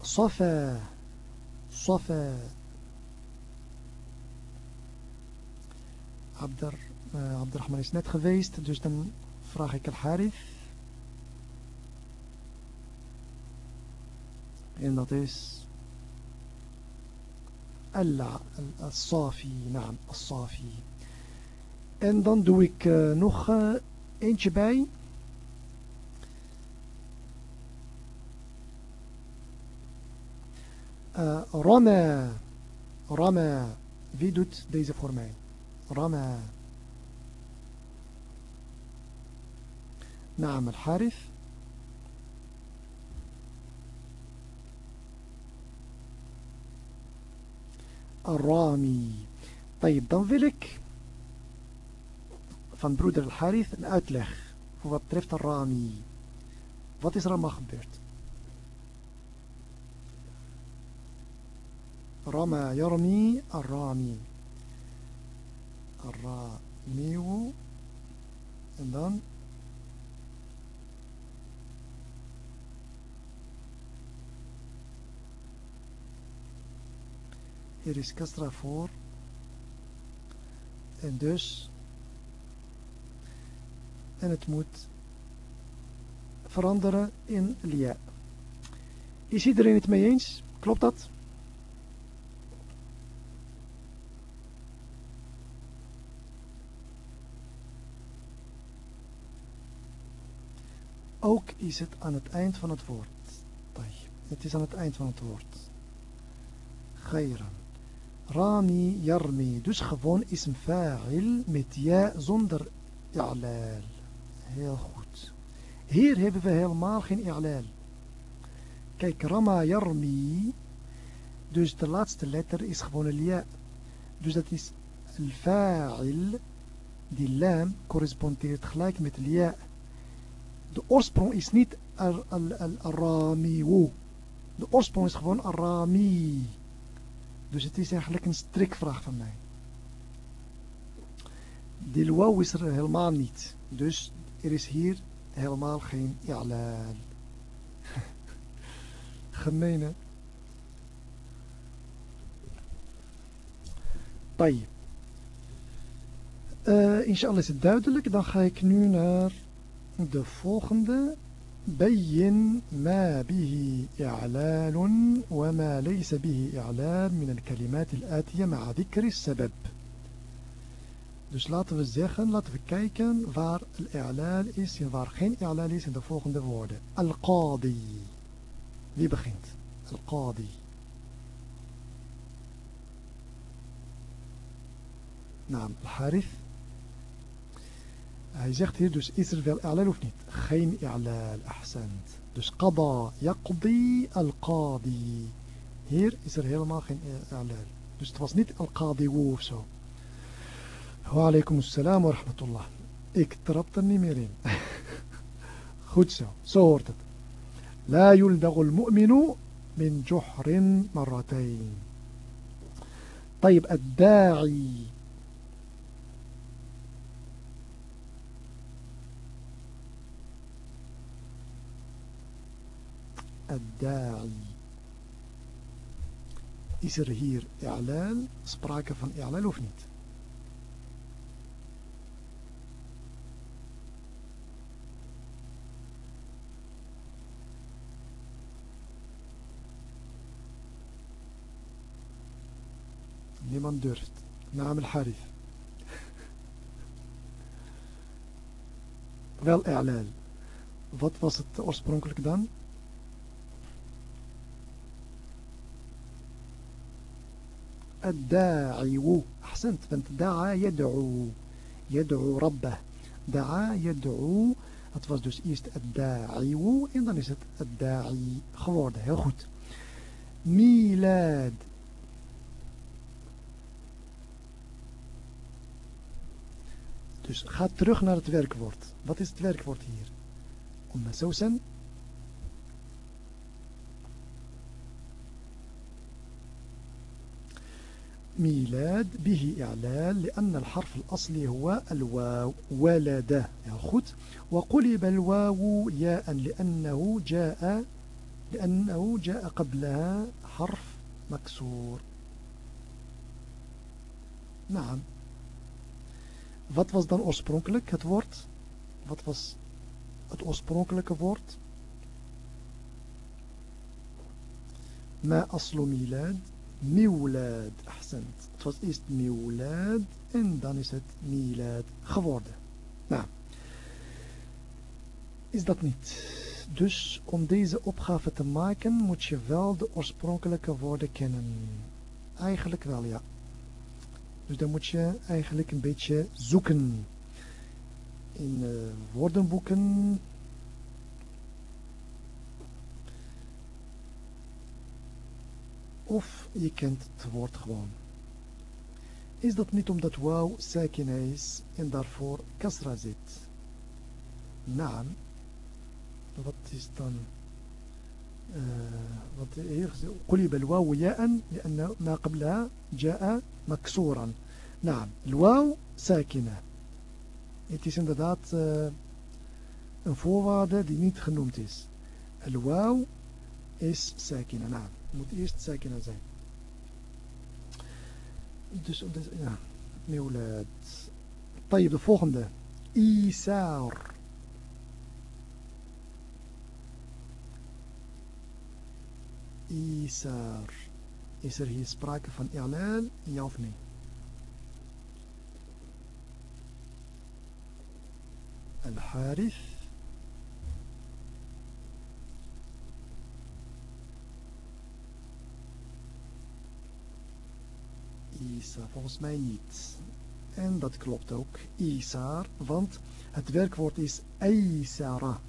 [SPEAKER 1] صفى صفى عبد عبد الرحمن is net geweest dus dan vraag ik al-Harith en dat is Al-Safi, naam, Al-Safi. En dan doe ik uh, nog uh, eentje bij. Uh, Rama. Rama. Wie doet deze voor mij? Rama. Naam al-Harith. Arami. طيب, dan wil ik van broeder Al-Harith een uitleg voor wat betreft Arami. Wat is er allemaal gebeurd? Rama yarmi Arami. Aramiu. En dan Hier is kastra voor. En dus. En het moet veranderen in lia. Is iedereen het mee eens? Klopt dat? Ook is het aan het eind van het woord. Het is aan het eind van het woord. Geiran. Rami yarmi. Dus gewoon ism fa'il met ja zonder i'lal. Heel goed. Hier hebben we helemaal geen i'lal. Kijk, Rama yarmi. Dus de laatste letter is gewoon een ja. Dus dat is al-fa'il. Die lam correspondeert gelijk met ja. De oorsprong is niet al-rami. De oorsprong is gewoon al-rami. Dus het is eigenlijk een strikvraag van mij. Wauw is er helemaal niet. Dus er is hier helemaal geen i'lal. Gemene. طيب uh, inshallah is het duidelijk dan ga ik nu naar de volgende بين ما به إعلال وما ليس به إعلال من الكلمات الآتية مع ذكر السبب Dus laten we zeggen, laten we kijken waar al-i'lal is en waar geen i'lal is in de volgende woorden. Al-qadi. Wie begint? Al-qadi. Naam, al-harith. Hij zegt hier dus, is er wel i'lal of niet? Geen i'lal, ahsend. Dus qada, yaqdi, al-qadi. Hier is er helemaal geen i'lal. Dus het was niet al-qadi of zo. Wa alaikum assalam wa rahmatullah. Ik trap er niet meer in. Goed zo, zo hoort het. لا يلدغ المؤمن من جحر مرتين طيب الداعي الداعي Is er hier i'lal, sprake van i'lal of niet? Niemand durft. Naam al-Harith. Wel i'lal. Wat was het oorspronkelijk dan? الداعي أحسنت فانت دعا يدعو يدعو ربه دعا يدعو het was dus eerst الداعي en dan is het الداعي geworden heel goed ميلاد dus ga terug naar het werkwoord. Wat is het werkwoord hier? Om Sousan ميلاد به إعلال لأن الحرف الأصلي هو الواو ولد goed. وقلب الواو ياء لأنه جاء لأنه جاء قبلها حرف مكسور نعم Wat was dan oorspronkelijk het woord? Wat was het oorspronkelijke woord? Ma aslu milad, miulad. Het was eerst miulad en dan is het milad geworden. Nou, is dat niet. Dus om deze opgave te maken moet je wel de oorspronkelijke woorden kennen. Eigenlijk wel, ja dus dan moet je eigenlijk een beetje zoeken in uh, woordenboeken of je kent het woord gewoon. Is dat niet omdat wauw sakina is en daarvoor kasra zit? Naam. Wat is dan... Uh, قلب الواو ياء لأن ما قبلها جاء مكسورا نعم الواو ساكنة het is inderdaad uh, een voorwaarde die niet genoemd is الواو is sakina naam moet eerst sakina zijn. Dus, dus ja, مولاد طيب de volgende إيسار Isar. Is er hier sprake van i'lal, ja of nee? Al-Harif. Isa, volgens mij niet. En dat klopt ook, Isar, want het werkwoord is Eisara.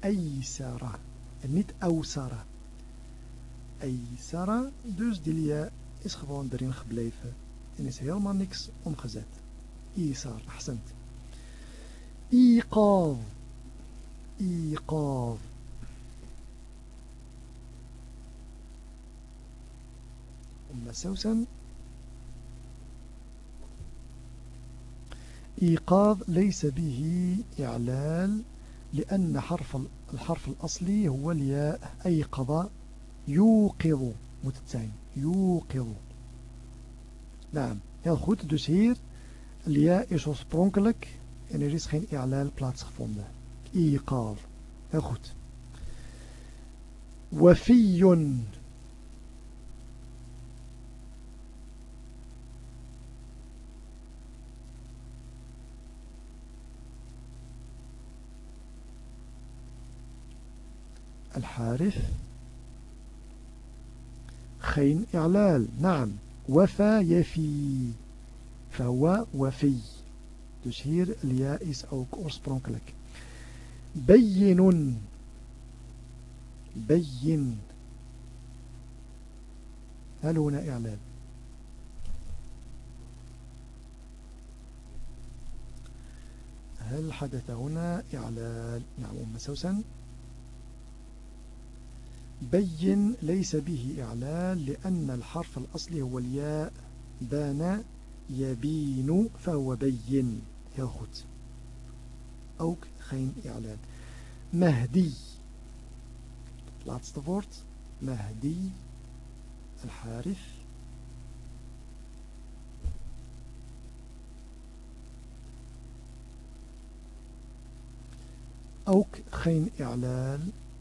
[SPEAKER 1] Eisara, en niet Ausara. Eisara. Dus die is gewoon erin gebleven. En is helemaal niks omgezet. Isar, accent. Iqav. Iqav. أم سوسن إيقاظ ليس به إعلال لأن حرف الحرف الأصلي هو الياء أيقظ يوقظ متتين يوقظ نعم heel goed dus hier الياء is oorspronkelijk en er is geen i'lal plaatsgevonden إيقاظ heel goed وفي الحارث geen إعلال. نعم. وفى يفي. فهو وفي. dus hier الياء is ook oorspronkelijk بين. بين. هل هنا إعلال؟ هل حدث هنا إعلال؟ نعم أم سوسن. بين ليس به إعلال لأن الحرف الأصلي هو الياء. بان يبين فهو بين. goed ook geen إعلال مهدي. Laatste woord مهدي. الحارث. ook geen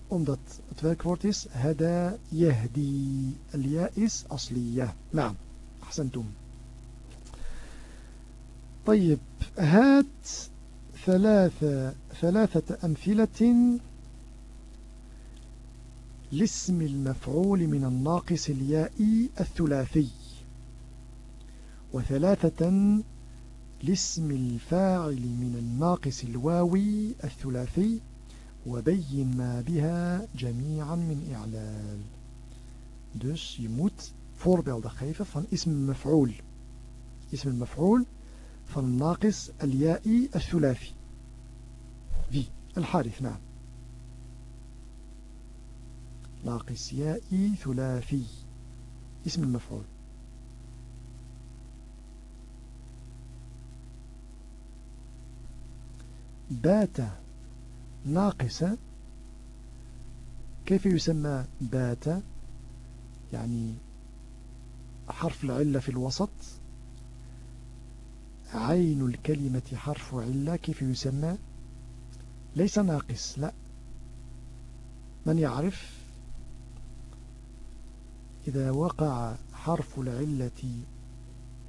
[SPEAKER 1] omdat het werkwoord is hada yahdi. Al-ya is asliya. Naam. أحسنتم طيب هات ثلاثة ثلاثة أمثلة لاسم المفعول من الناقص الياء الثلاثي وثلاثة لاسم الفاعل من الناقص الواوي الثلاثي وبين ما بها جميعا من إعلال دوس يموت فوربيل دخيفة فان اسم المفعول اسم المفعول فان ناقص اليائي الثلاثي. في الحارث نعم. ناقص يائي ثلاثي. اسم المفعول. بات ناقصة. كيف يسمى بات؟ يعني حرف العلة في الوسط. عين الكلمة حرف علة كيف يسمى؟ ليس ناقص لا. من يعرف؟ إذا وقع حرف العلة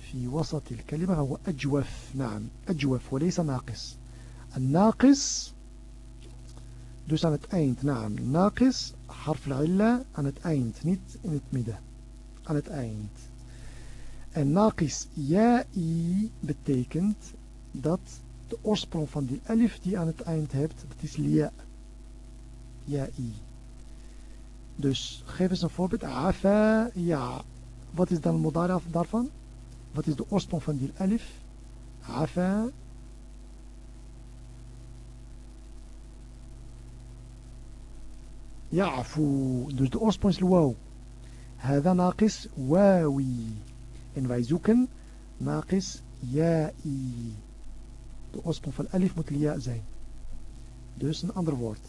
[SPEAKER 1] في وسط الكلمة هو أجوف. نعم أجوف وليس ناقص. الناقص dus aan het eind naam naqis harf illa aan het eind niet in het midden. Aan het eind. En naqis ya'i betekent dat de oorsprong van die alif die aan het eind hebt dat is lia ya'i. Dus geef eens een voorbeeld. Afa ja. Wat is dan modara daarvan? Wat is de oorsprong van die alif? Afa Ya'fu, dus de oorspronkelijke wauw. Hada naqis wawi. En wij zoeken nakis ja i. De oorsprong van elf moet ja zijn. Dus een ander woord.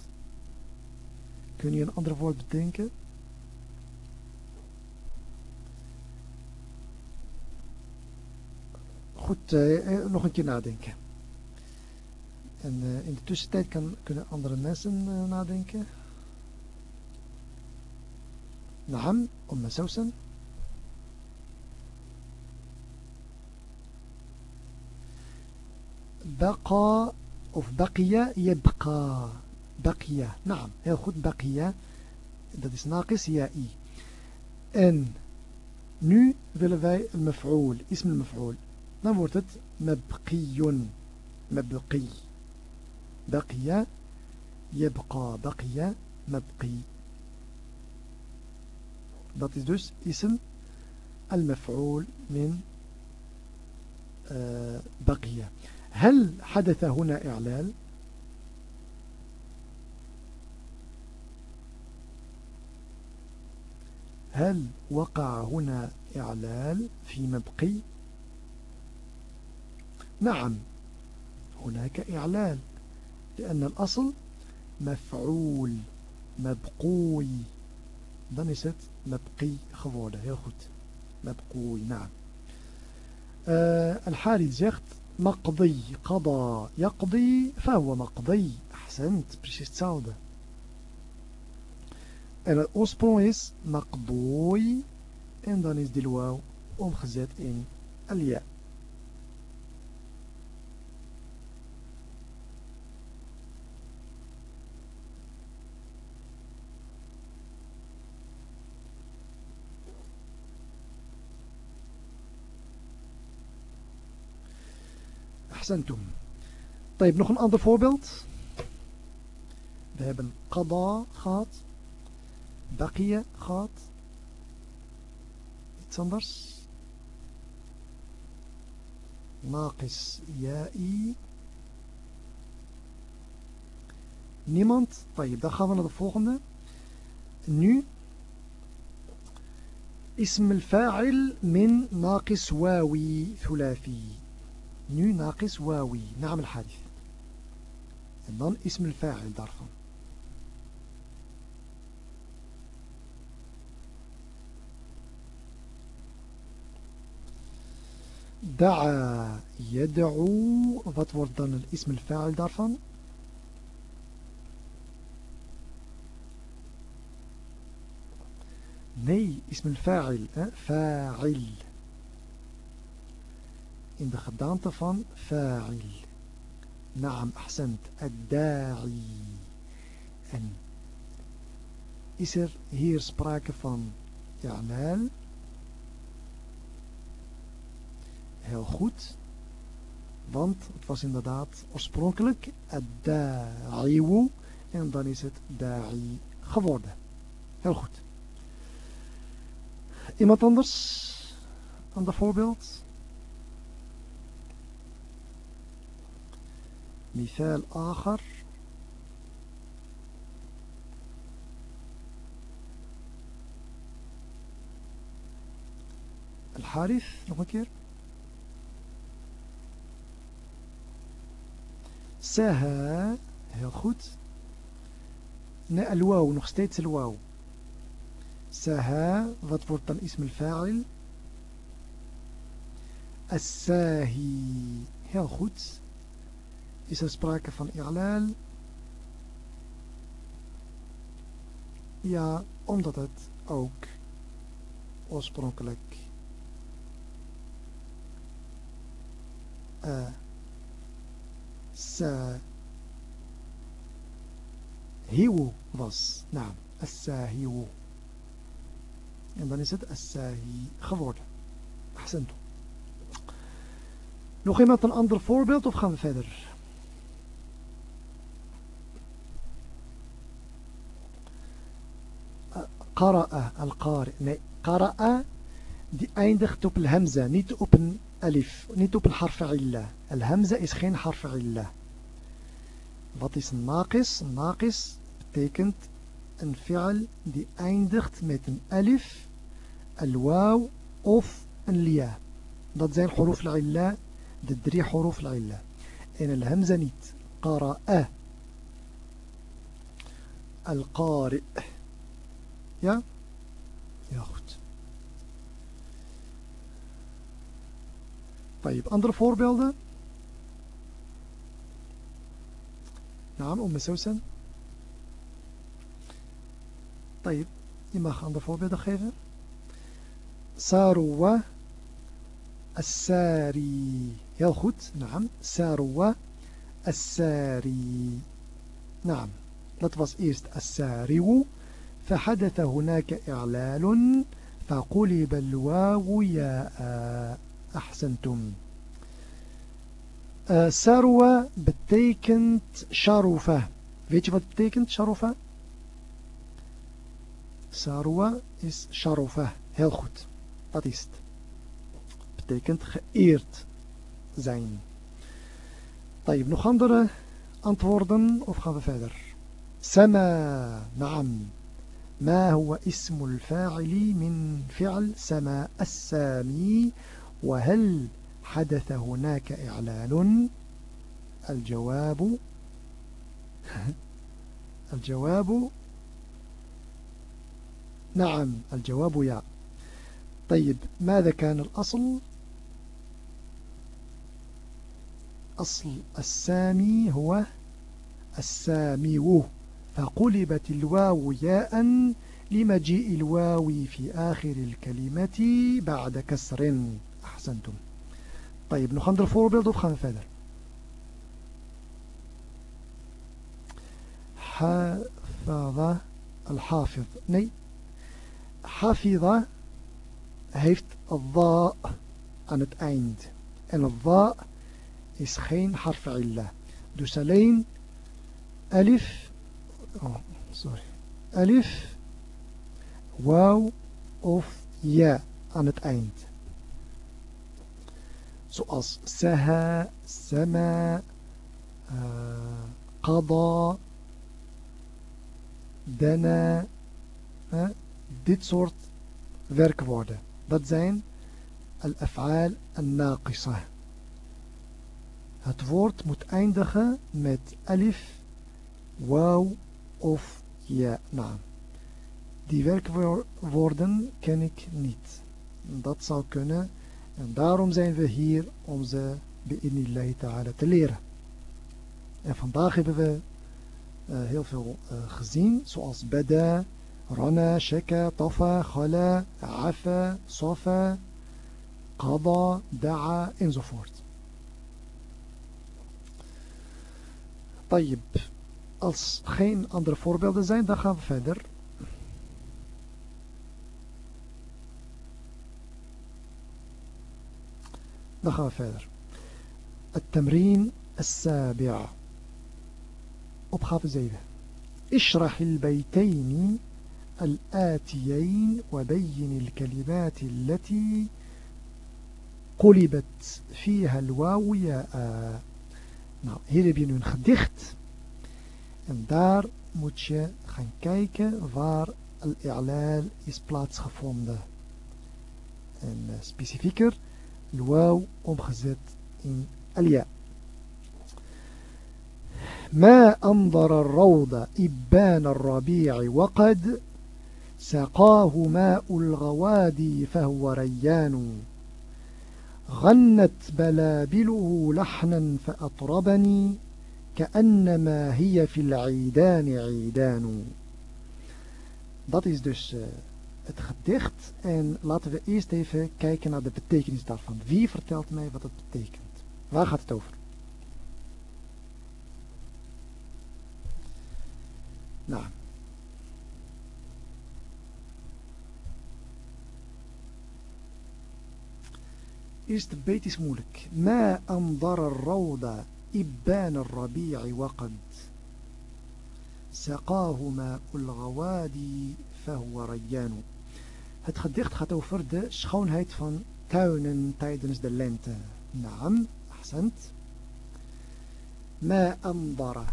[SPEAKER 1] Kun je een ander woord bedenken? Goed, eh, eh, nog een keer nadenken. En eh, in de tussentijd kunnen andere mensen nadenken. نعم أم سوسن. بقى of بقي يبقى. بقي نعم heel goed بقي. Dat is ناقص يائي en nu willen wij een maf'ul ism al-maf'ul dan wordt het مبقي. مبقي. بقي يبقى. بقي مبقي. Dat is dus ism al-maf'ul min بقية. هل حدث هنا إعلال هل وقع هنا إعلال في مبقي؟ نعم هناك إعلال لأن الأصل مفعول مبقوي. Dan is het mabqi geworden. Heel goed. Mabqooi, naam. Uh, Al-Harid zegt maqdi, qada, yaqdi, fahuwa maqdi. Ahsend, precies hetzelfde. En het oorsprong is maqdooi en dan is die omgezet in al-ja. Ahsantum. Tayyip, nog een ander voorbeeld. We hebben qada gehad. Baqiya gehad. Iets anders. Naqis ya'i. Niemand. Dan gaan we naar de volgende. Nu. Ism al-fa'il min naqis wawi thulafi. Nu naqis wawi, naam al-hadith. En dan ism al-fa'il daarvan. Da'a yad'u. Wat wordt dan het ism al-fa'il daarvan? Nee, ism al-fa'il. Fa'il. In de gedaante van fa'il. Naam, ahsend, ad-da'i. En is er hier sprake van i'mal? Heel goed. Want het was inderdaad oorspronkelijk ad-da'iwu. En dan is het da'i geworden. Heel goed. Iemand anders? Ander voorbeeld? مثال آخر. الحارث نفكر سها heel goed الواو nog الواو. سها wat wordt dan اسم الفاعل. الساهي heel goed Is er sprake van i'lal? Ja, omdat het ook oorspronkelijk uh, sa hiwu was. Nou, as-sahiwu. En dan is het as-sahi geworden. Nog iemand een ander voorbeeld of gaan we verder? قرأ القارئ. قرأ دي ايندخ توب الهمزة؟ نيت اوب ألف. نيت اوب الحرف علة. الهمزة is geen حرف علة. wat is ناقص. ناقص betekent een فعل die eindigt met een ألف. الواو of een ياء zijn حروف العلة. de drie حروف العلة. en الهمزة niet. قرأ القارئ. Ja? ja goed. Tayyip, andere voorbeelden? Naam, om Sousan. Tayyip, je mag andere voorbeelden geven. Saruwa Assari. Heel goed, naam. Saruwa Assari. Naam. Dat was eerst Assariwu. فحدث هناك إعلال فقلب الواو ياء أحسنتم uh, sarwa betekent sharufa. Weet je wat betekent sharufa? Sarwa is sharufa. Heel goed. Dat is het. Betekent geëerd zijn. طيب, nog andere antwoorden of gaan we verder? Sama, naam. ما هو اسم الفاعل من فعل سما السامي؟ وهل حدث هناك إعلان؟ الجواب الجواب نعم الجواب يا. طيب ماذا كان الأصل؟ أصل السامي هو السامي. فقلبت الواو ياء لمجيء الواو في آخر الكلمة بعد كسر. أحسنتم. طيب نخند الفور بلدو بخام فادر. حافظ الحافظ. ني. حافظ هيفت الضاء عن التأيند أن الضاء إسخين حرف علة. دوسلين ألف oh, sorry. Alif, wauw of ja aan het eind. Zoals saha, sama, uh, qada, dana. Uh, dit soort werkwoorden. Dat zijn al-af'aal al-naqisa. Het woord moet eindigen met alif, wauw of ja, nou. Die werkwoorden ken ik niet. Dat zou kunnen. En daarom zijn we hier om ze bi'inillahi ta'ala te leren. En vandaag hebben we uh, heel veel uh, gezien. Zoals bada, rana, shaka, tafa, khala, afa, safa, qada, da'a enzovoort. طيب Als geen andere voorbeelden zijn, dan gaan we verder. Dan gaan we verder. التمرين السابع opgave 7 اشرح البيتين الآتيين وبين الكلمات التي قلبت فيها الواو ياء nou hier heb je nu een gedicht En daar moet je gaan kijken waar al-i'lal is plaatsgevonden. En uh, specifieker, الواو omgezet in al-ja. ما أنظر الروض إبان الربيع وقد سقاه ماء الغوادي فهو ريان غنت بلابله لحنا فأطربني Hiya fil عيدان Dat is dus eh, het gedicht. En laten we eerst even kijken naar de betekenis daarvan. Wie vertelt mij wat het betekent? Waar gaat het over? Nou. Eerst een beetje moeilijk. Ma andar rawda ibban al-rabi'i waqad. سقاه ماء الغوادي فهو ريان Het gedicht gaat over de schoonheid van tuinen tijdens de lente. Naam, ahsant. Ma andara.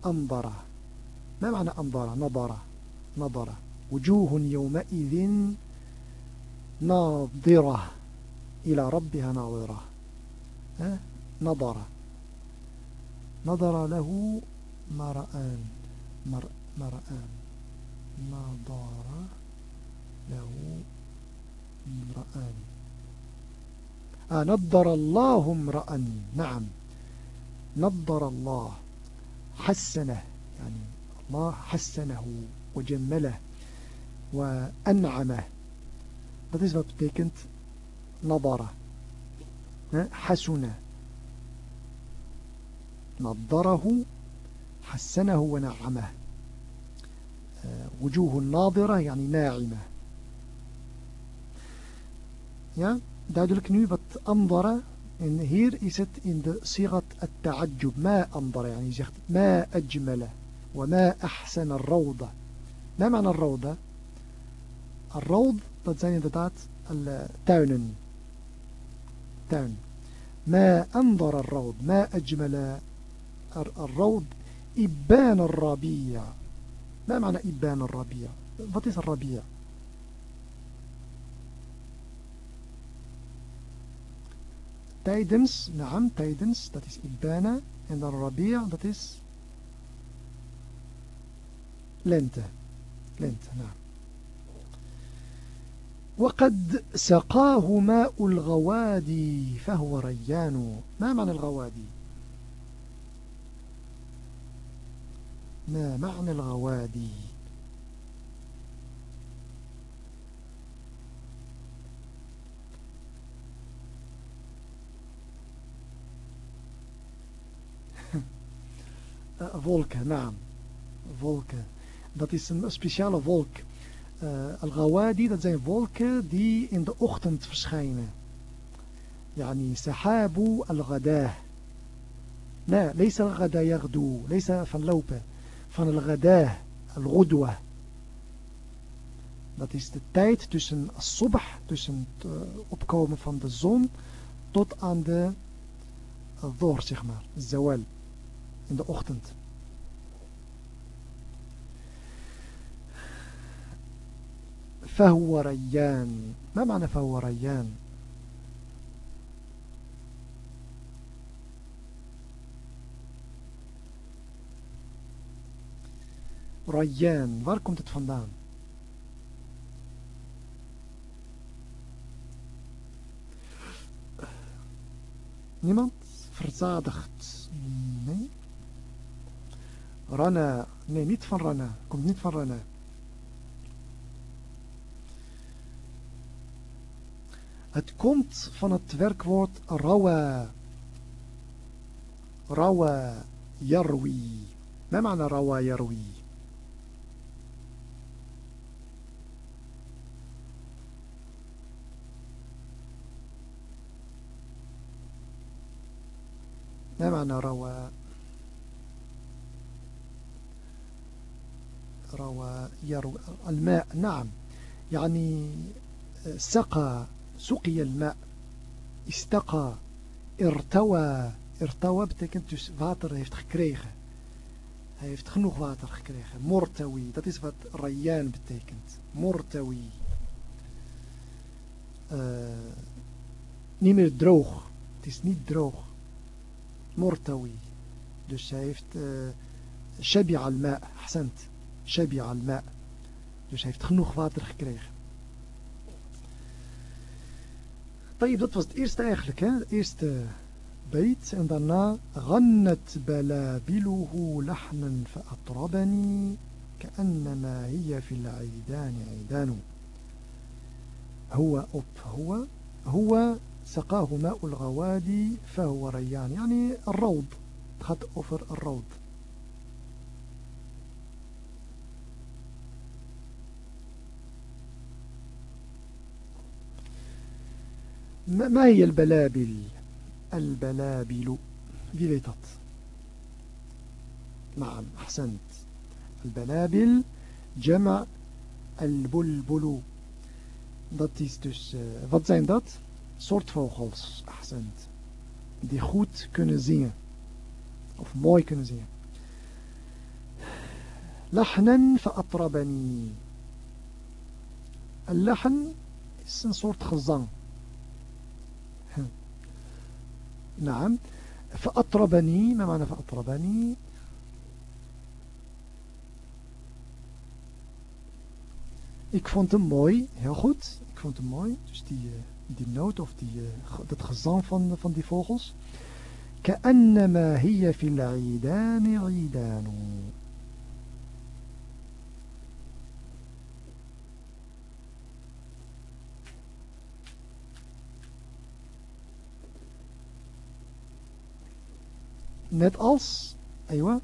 [SPEAKER 1] Andara. ما معنى أنظر نظر نظر وجوه يومئذ ناظرة إلى ربها ناظرة نظر نظر له مرآن مر مرآن. نظر له امرآن. آه نظر الله امرأ نعم. نظر الله. حسنه. يعني الله حسنه وجمله وأنعمه. Dat is wat betekent nadara حسن نظره حسنه ونعمه آه، وجوه ناظرة يعني ناعمة يا دادلك نيو بات أنظر إن هير إست إن صيغة التعجب ما أنظر يعني زيخت ما أجمل وما أحسن الروضة ما معنى الروضة الروض dat zijn inderdaad tuinen. Tuin. Ma andara al-raud. الروض إبان الربيع. ما معنى إبان الربيع؟ Wat الربيع؟ Tijdens, naam, tijdens, dat is Ibana. En dan Rabia, dat is لنت نعم. وقد سقاه ماء الغوادي فهو ريان. ما معنى الغوادي؟ ما معنى الغوادي wolken نعم wolken dat is een speciale wolk. Uh, Al-Ghawadi, dat zijn wolken die in de ochtend verschijnen. يعني سحاب الغداه لا ليس الغدا يغدو ليس van van الغداه الغدوة dat is de tijd tussen الصبح tussen het opkomen van de zon tot aan de dhor zeg maar zawal in de ochtend فهو ريان ما معنى فهو ريان ريان waar komt het vandaan niemand verzadigd nee Rana nee niet van Rana komt niet van Rana Het komt van het werkwoord rawa. Rawa yarwi. ما معنى rawa yarwi? ما معنى روى روى يروى الماء نعم يعني سقى سقي الماء استقى ارتوى ارتوى betekent dus water heeft gekregen hij heeft genoeg water gekregen mortawi dat is wat rayyan betekent mortawi uh, niet meer droog het is niet droog مرتوي dus hij heeft آه، شبع الماء حسنت شبع الماء. dus hij heeft genoeg water gekregen. طيب dat was het eerste eigenlijk بيت. عندنا غنت بلابله لحنا فأطربني كأنما هي في العيدان عيدان. هو أوب هو هو سقاه ماء الغوادي فهو ريان يعني الروض gaat over الروض. ما هي البلابل؟ البلابل wie نعم أحسنت. البلابل جمع البلبل. Dat is dus uh, wat zijn dat soortvogels accent die goed kunnen zingen of mooi kunnen zingen لحنا فأطربني اللحن is een soort gezang نعم فأطربني ما معنى فأطربني Ik vond hem mooi, heel goed. Ik vond hem mooi. Dus die, die noot of die, dat gezang van, van die vogels. كأنما هي في العيدان عيدان net als ايوه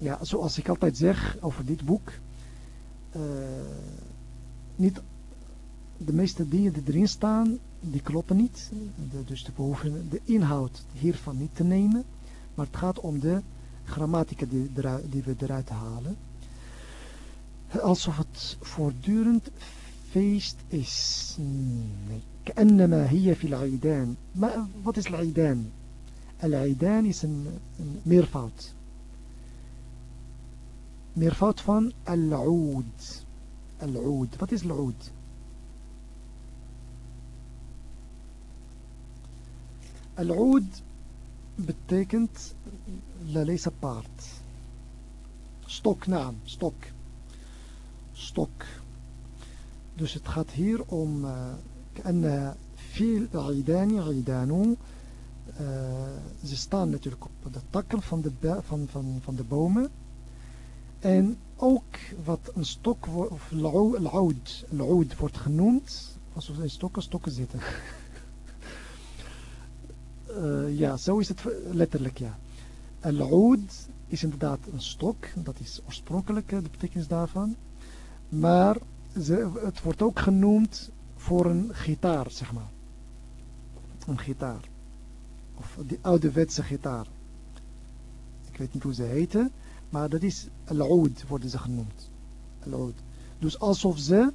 [SPEAKER 1] ja, zoals ik altijd zeg over dit boek, uh, niet de meeste dingen die erin staan, die kloppen niet. De, dus we hoeven de inhoud hiervan niet te nemen, maar het gaat om de grammatica die, die we eruit halen. Alsof het voortdurend feest is. Nee. كأنما هي في العيدان. Maar wat is العيدان? العيدان is een, een meervoud. meervoud van al-oud. Al-oud. Wat is al-oud? Al-oud betekent lalesa paard. Stok, naam, stok. Stok. Dus het gaat hier om كأن في عيدان عيدان ze staan natuurlijk op de takken van de, van, van, van de bomen En ook wat een stok of l'oud, l'oud wordt genoemd, als er stokken, stokken zitten. uh, ja, zo is het letterlijk, ja. L'oud is inderdaad een stok, dat is oorspronkelijk de betekenis daarvan. Maar ze, het wordt ook genoemd voor een gitaar, zeg maar. Een gitaar. Of die ouderwetse gitaar. Ik weet niet hoe ze heten. Maar dat is al-oud worden ze genoemd. Al-oud. Dus alsof ze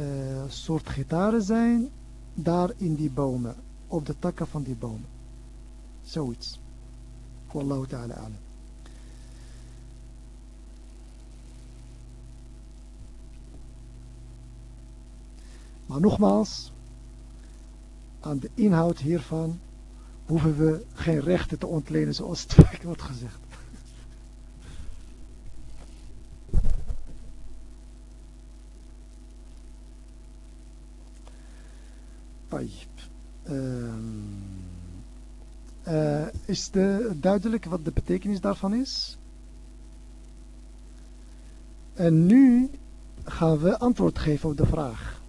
[SPEAKER 1] uh, soort gitaren zijn daar in die bomen. Op de takken van die bomen. Zoiets. Wallahu ta'ala. Maar nogmaals, aan de inhoud hiervan hoeven we geen rechten te ontlenen zoals het wordt gezegd. Uh, is de, duidelijk wat de betekenis daarvan is? En nu gaan we antwoord geven op de vraag.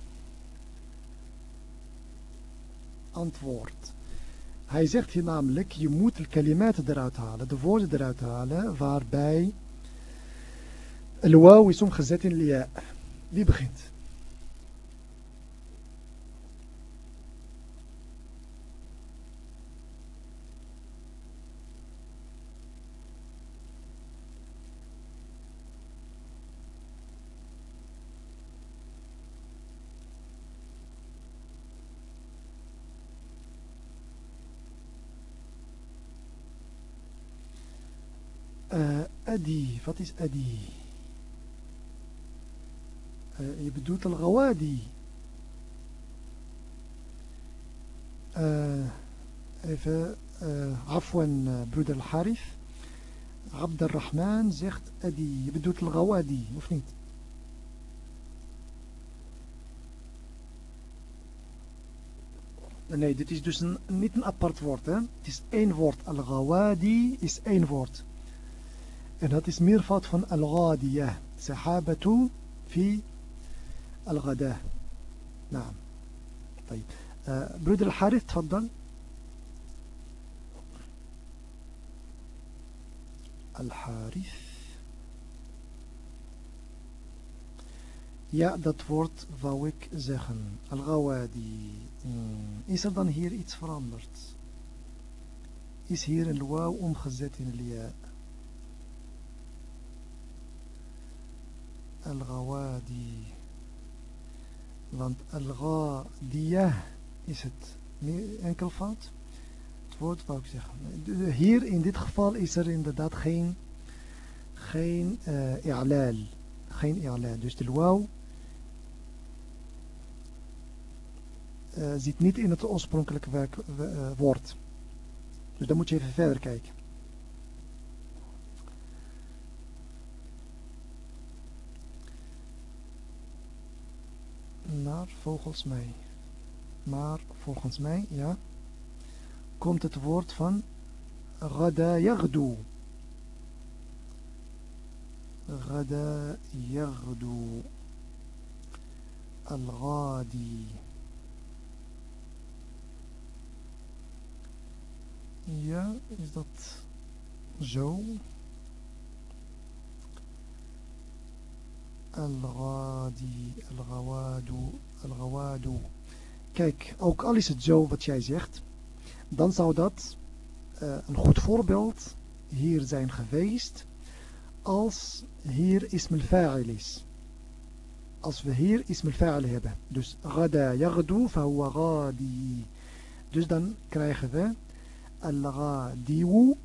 [SPEAKER 1] Antwoord. Hij zegt hier namelijk, je moet de kalimaten eruit halen, de woorden eruit halen, waarbij al-waw is omgezet in lia. Wie begint? أدي wat is أدي uh, uh, uh, Afwan broeder Harif. Abdelrahman zegt Adi. Je bedoelt Al-Gawadi, of niet? Nee, dit is dus een, niet een apart woord. Hè? Het is één woord. Al-Ghawadi is één woord. En dat is meervoud van Al-Ghadiyah. Sahabatu fi Al-Ghada. نعم طيب برودر الحارث تفضل الحارث Ja, dat woord wou ik zeggen. Al-Ghawadi. Hmm. Is er dan hier iets veranderd? Is hier een wauw omgezet in lia? Al-Ghawadi. Want Al-Ghadiyah is het enkelvoud. Het woord wou ik zeggen. Hier in dit geval is er inderdaad geen geen uh, i'lal. Geen i'lal. Dus de wauw uh, zit niet in het oorspronkelijke werk, uh, woord. Dus dan moet je even verder kijken. Maar volgens mij, maar volgens mij, ja, komt het woord van Gada yagdu. Gada yagdu. Al-Ghadi. Ja, is dat zo? Al-Ghadi, Al-Ghawadu, Al-Ghawadu. Kijk, ook al is het zo wat jij zegt, dan zou dat uh, een goed voorbeeld hier zijn geweest als hier ism al-fa'il is. Als we hier ism al-fa'il hebben. Dus gada yaghdu fahuwa ghadi. Dus dan krijgen we al-ghadiwu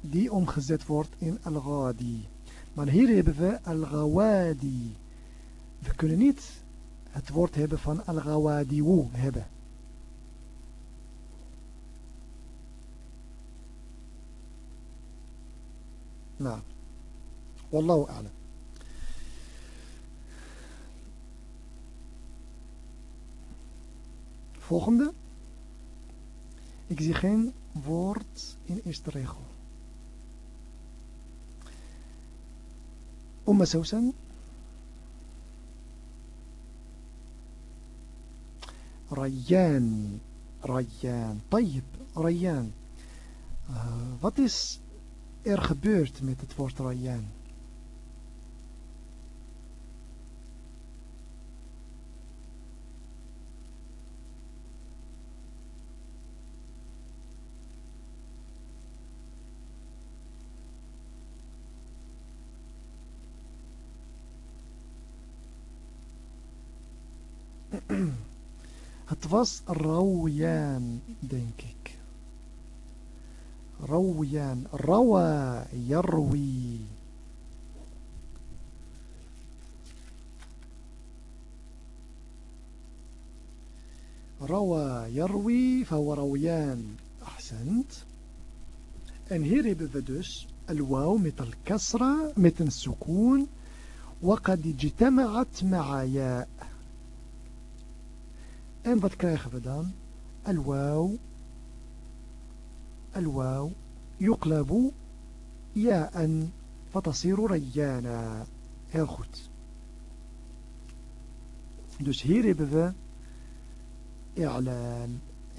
[SPEAKER 1] die omgezet wordt in al-ghadi. Maar hier hebben we al-ghawadi. We kunnen niet het woord hebben van al-ghawadiwu hebben. Nou, wallahu a'lam. Volgende. Ik zie geen woord in eerste regel. Umma Sousan. Rayan, Rayyan. Tayyib. Rayyan. Eh, wat is er gebeurd met het woord Rayyan? was Rouyan, denk ik. Rouyan, Rawa, Jarwi. روى يروي فهو رويان أحسنت إن هيري بفدوس الواو مثل كسرة مثل السكون وقد اجتمعت مع ياء En wat krijgen we dan? Al-waw. Al-waw. Yuqlabu. Ja'an. Fatasiru rayana. Heel goed. Dus hier hebben we i'laal.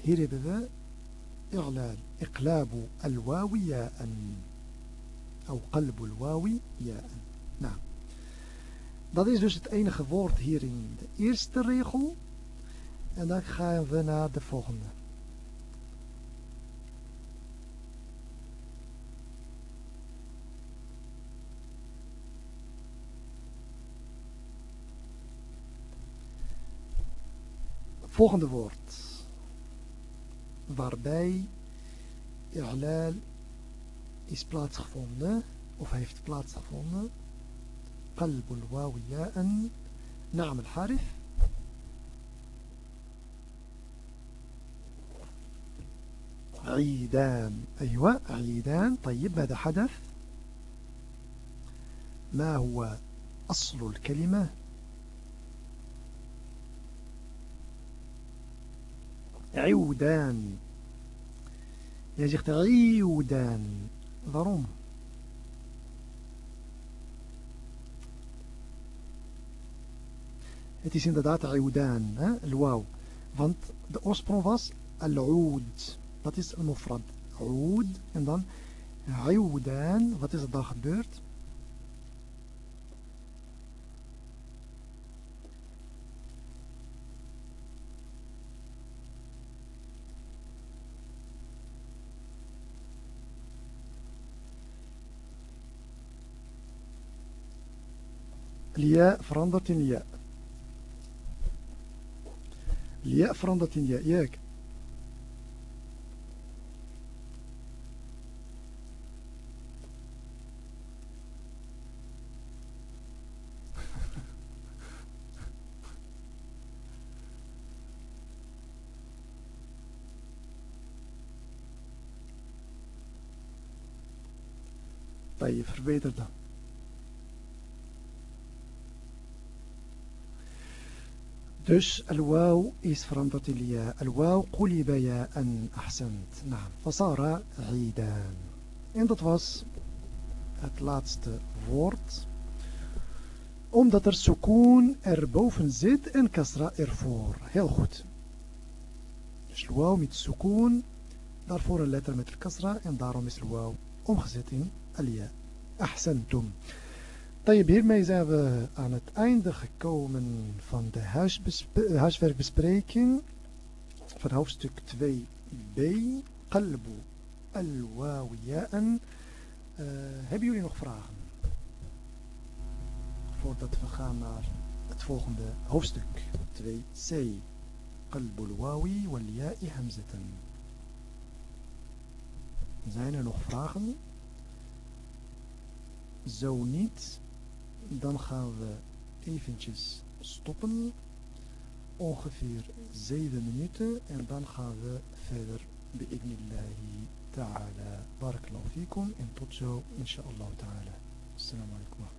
[SPEAKER 1] Hier hebben we i'laal. Iqlabu al-wawi ja'an. Of qalbu al-wawi ja'an. Nou. Dat is dus het enige woord hier in de eerste regel. En dan gaan we naar de volgende. Volgende woord. Waarbij i'lal is plaatsgevonden of heeft plaatsgevonden. قلب الواو ياء نعم الحارث عيدان. أيوة عيدان. طيب ماذا حدث؟ ما هو أصل الكلمة؟ عودان. Jij zegt عيودان. waarom Het is inderdaad عودان hè? الواو. Want de oorsprong was al-oud dat is al-mufrad oud en dan عودان wat is er dan gebeurd الياء in الياء الياء verandert in ياء ياك طيب verbeter dan Dus الواو is veranderd in ja. الواو قلب ياء أحسنت. نعم. فصار عيدان. En dat was het laatste woord. Omdat er sukoon erboven zit en kasra ervoor. Heel goed. Dus wauw met sukoon. Daarvoor een letter met kasra. En daarom is wauw omgezet in alia. أحسنتم. طيب هيرما يزعب عن التأيند gekomen van de huiswerkbespreking eh, van hoofdstuk 2b قلب الواوياء هبي يولي نغفراغ voordat we gaan naar het volgende hoofdstuk 2c قلبو الواو والياء همزة زين نغفراغ نغفراغ Zo niet, dan gaan we eventjes stoppen. Ongeveer 7 minuten en dan gaan we verder. بإذن taala, تعالى بارك الله فيكم inshaAllah taala, إن شاء الله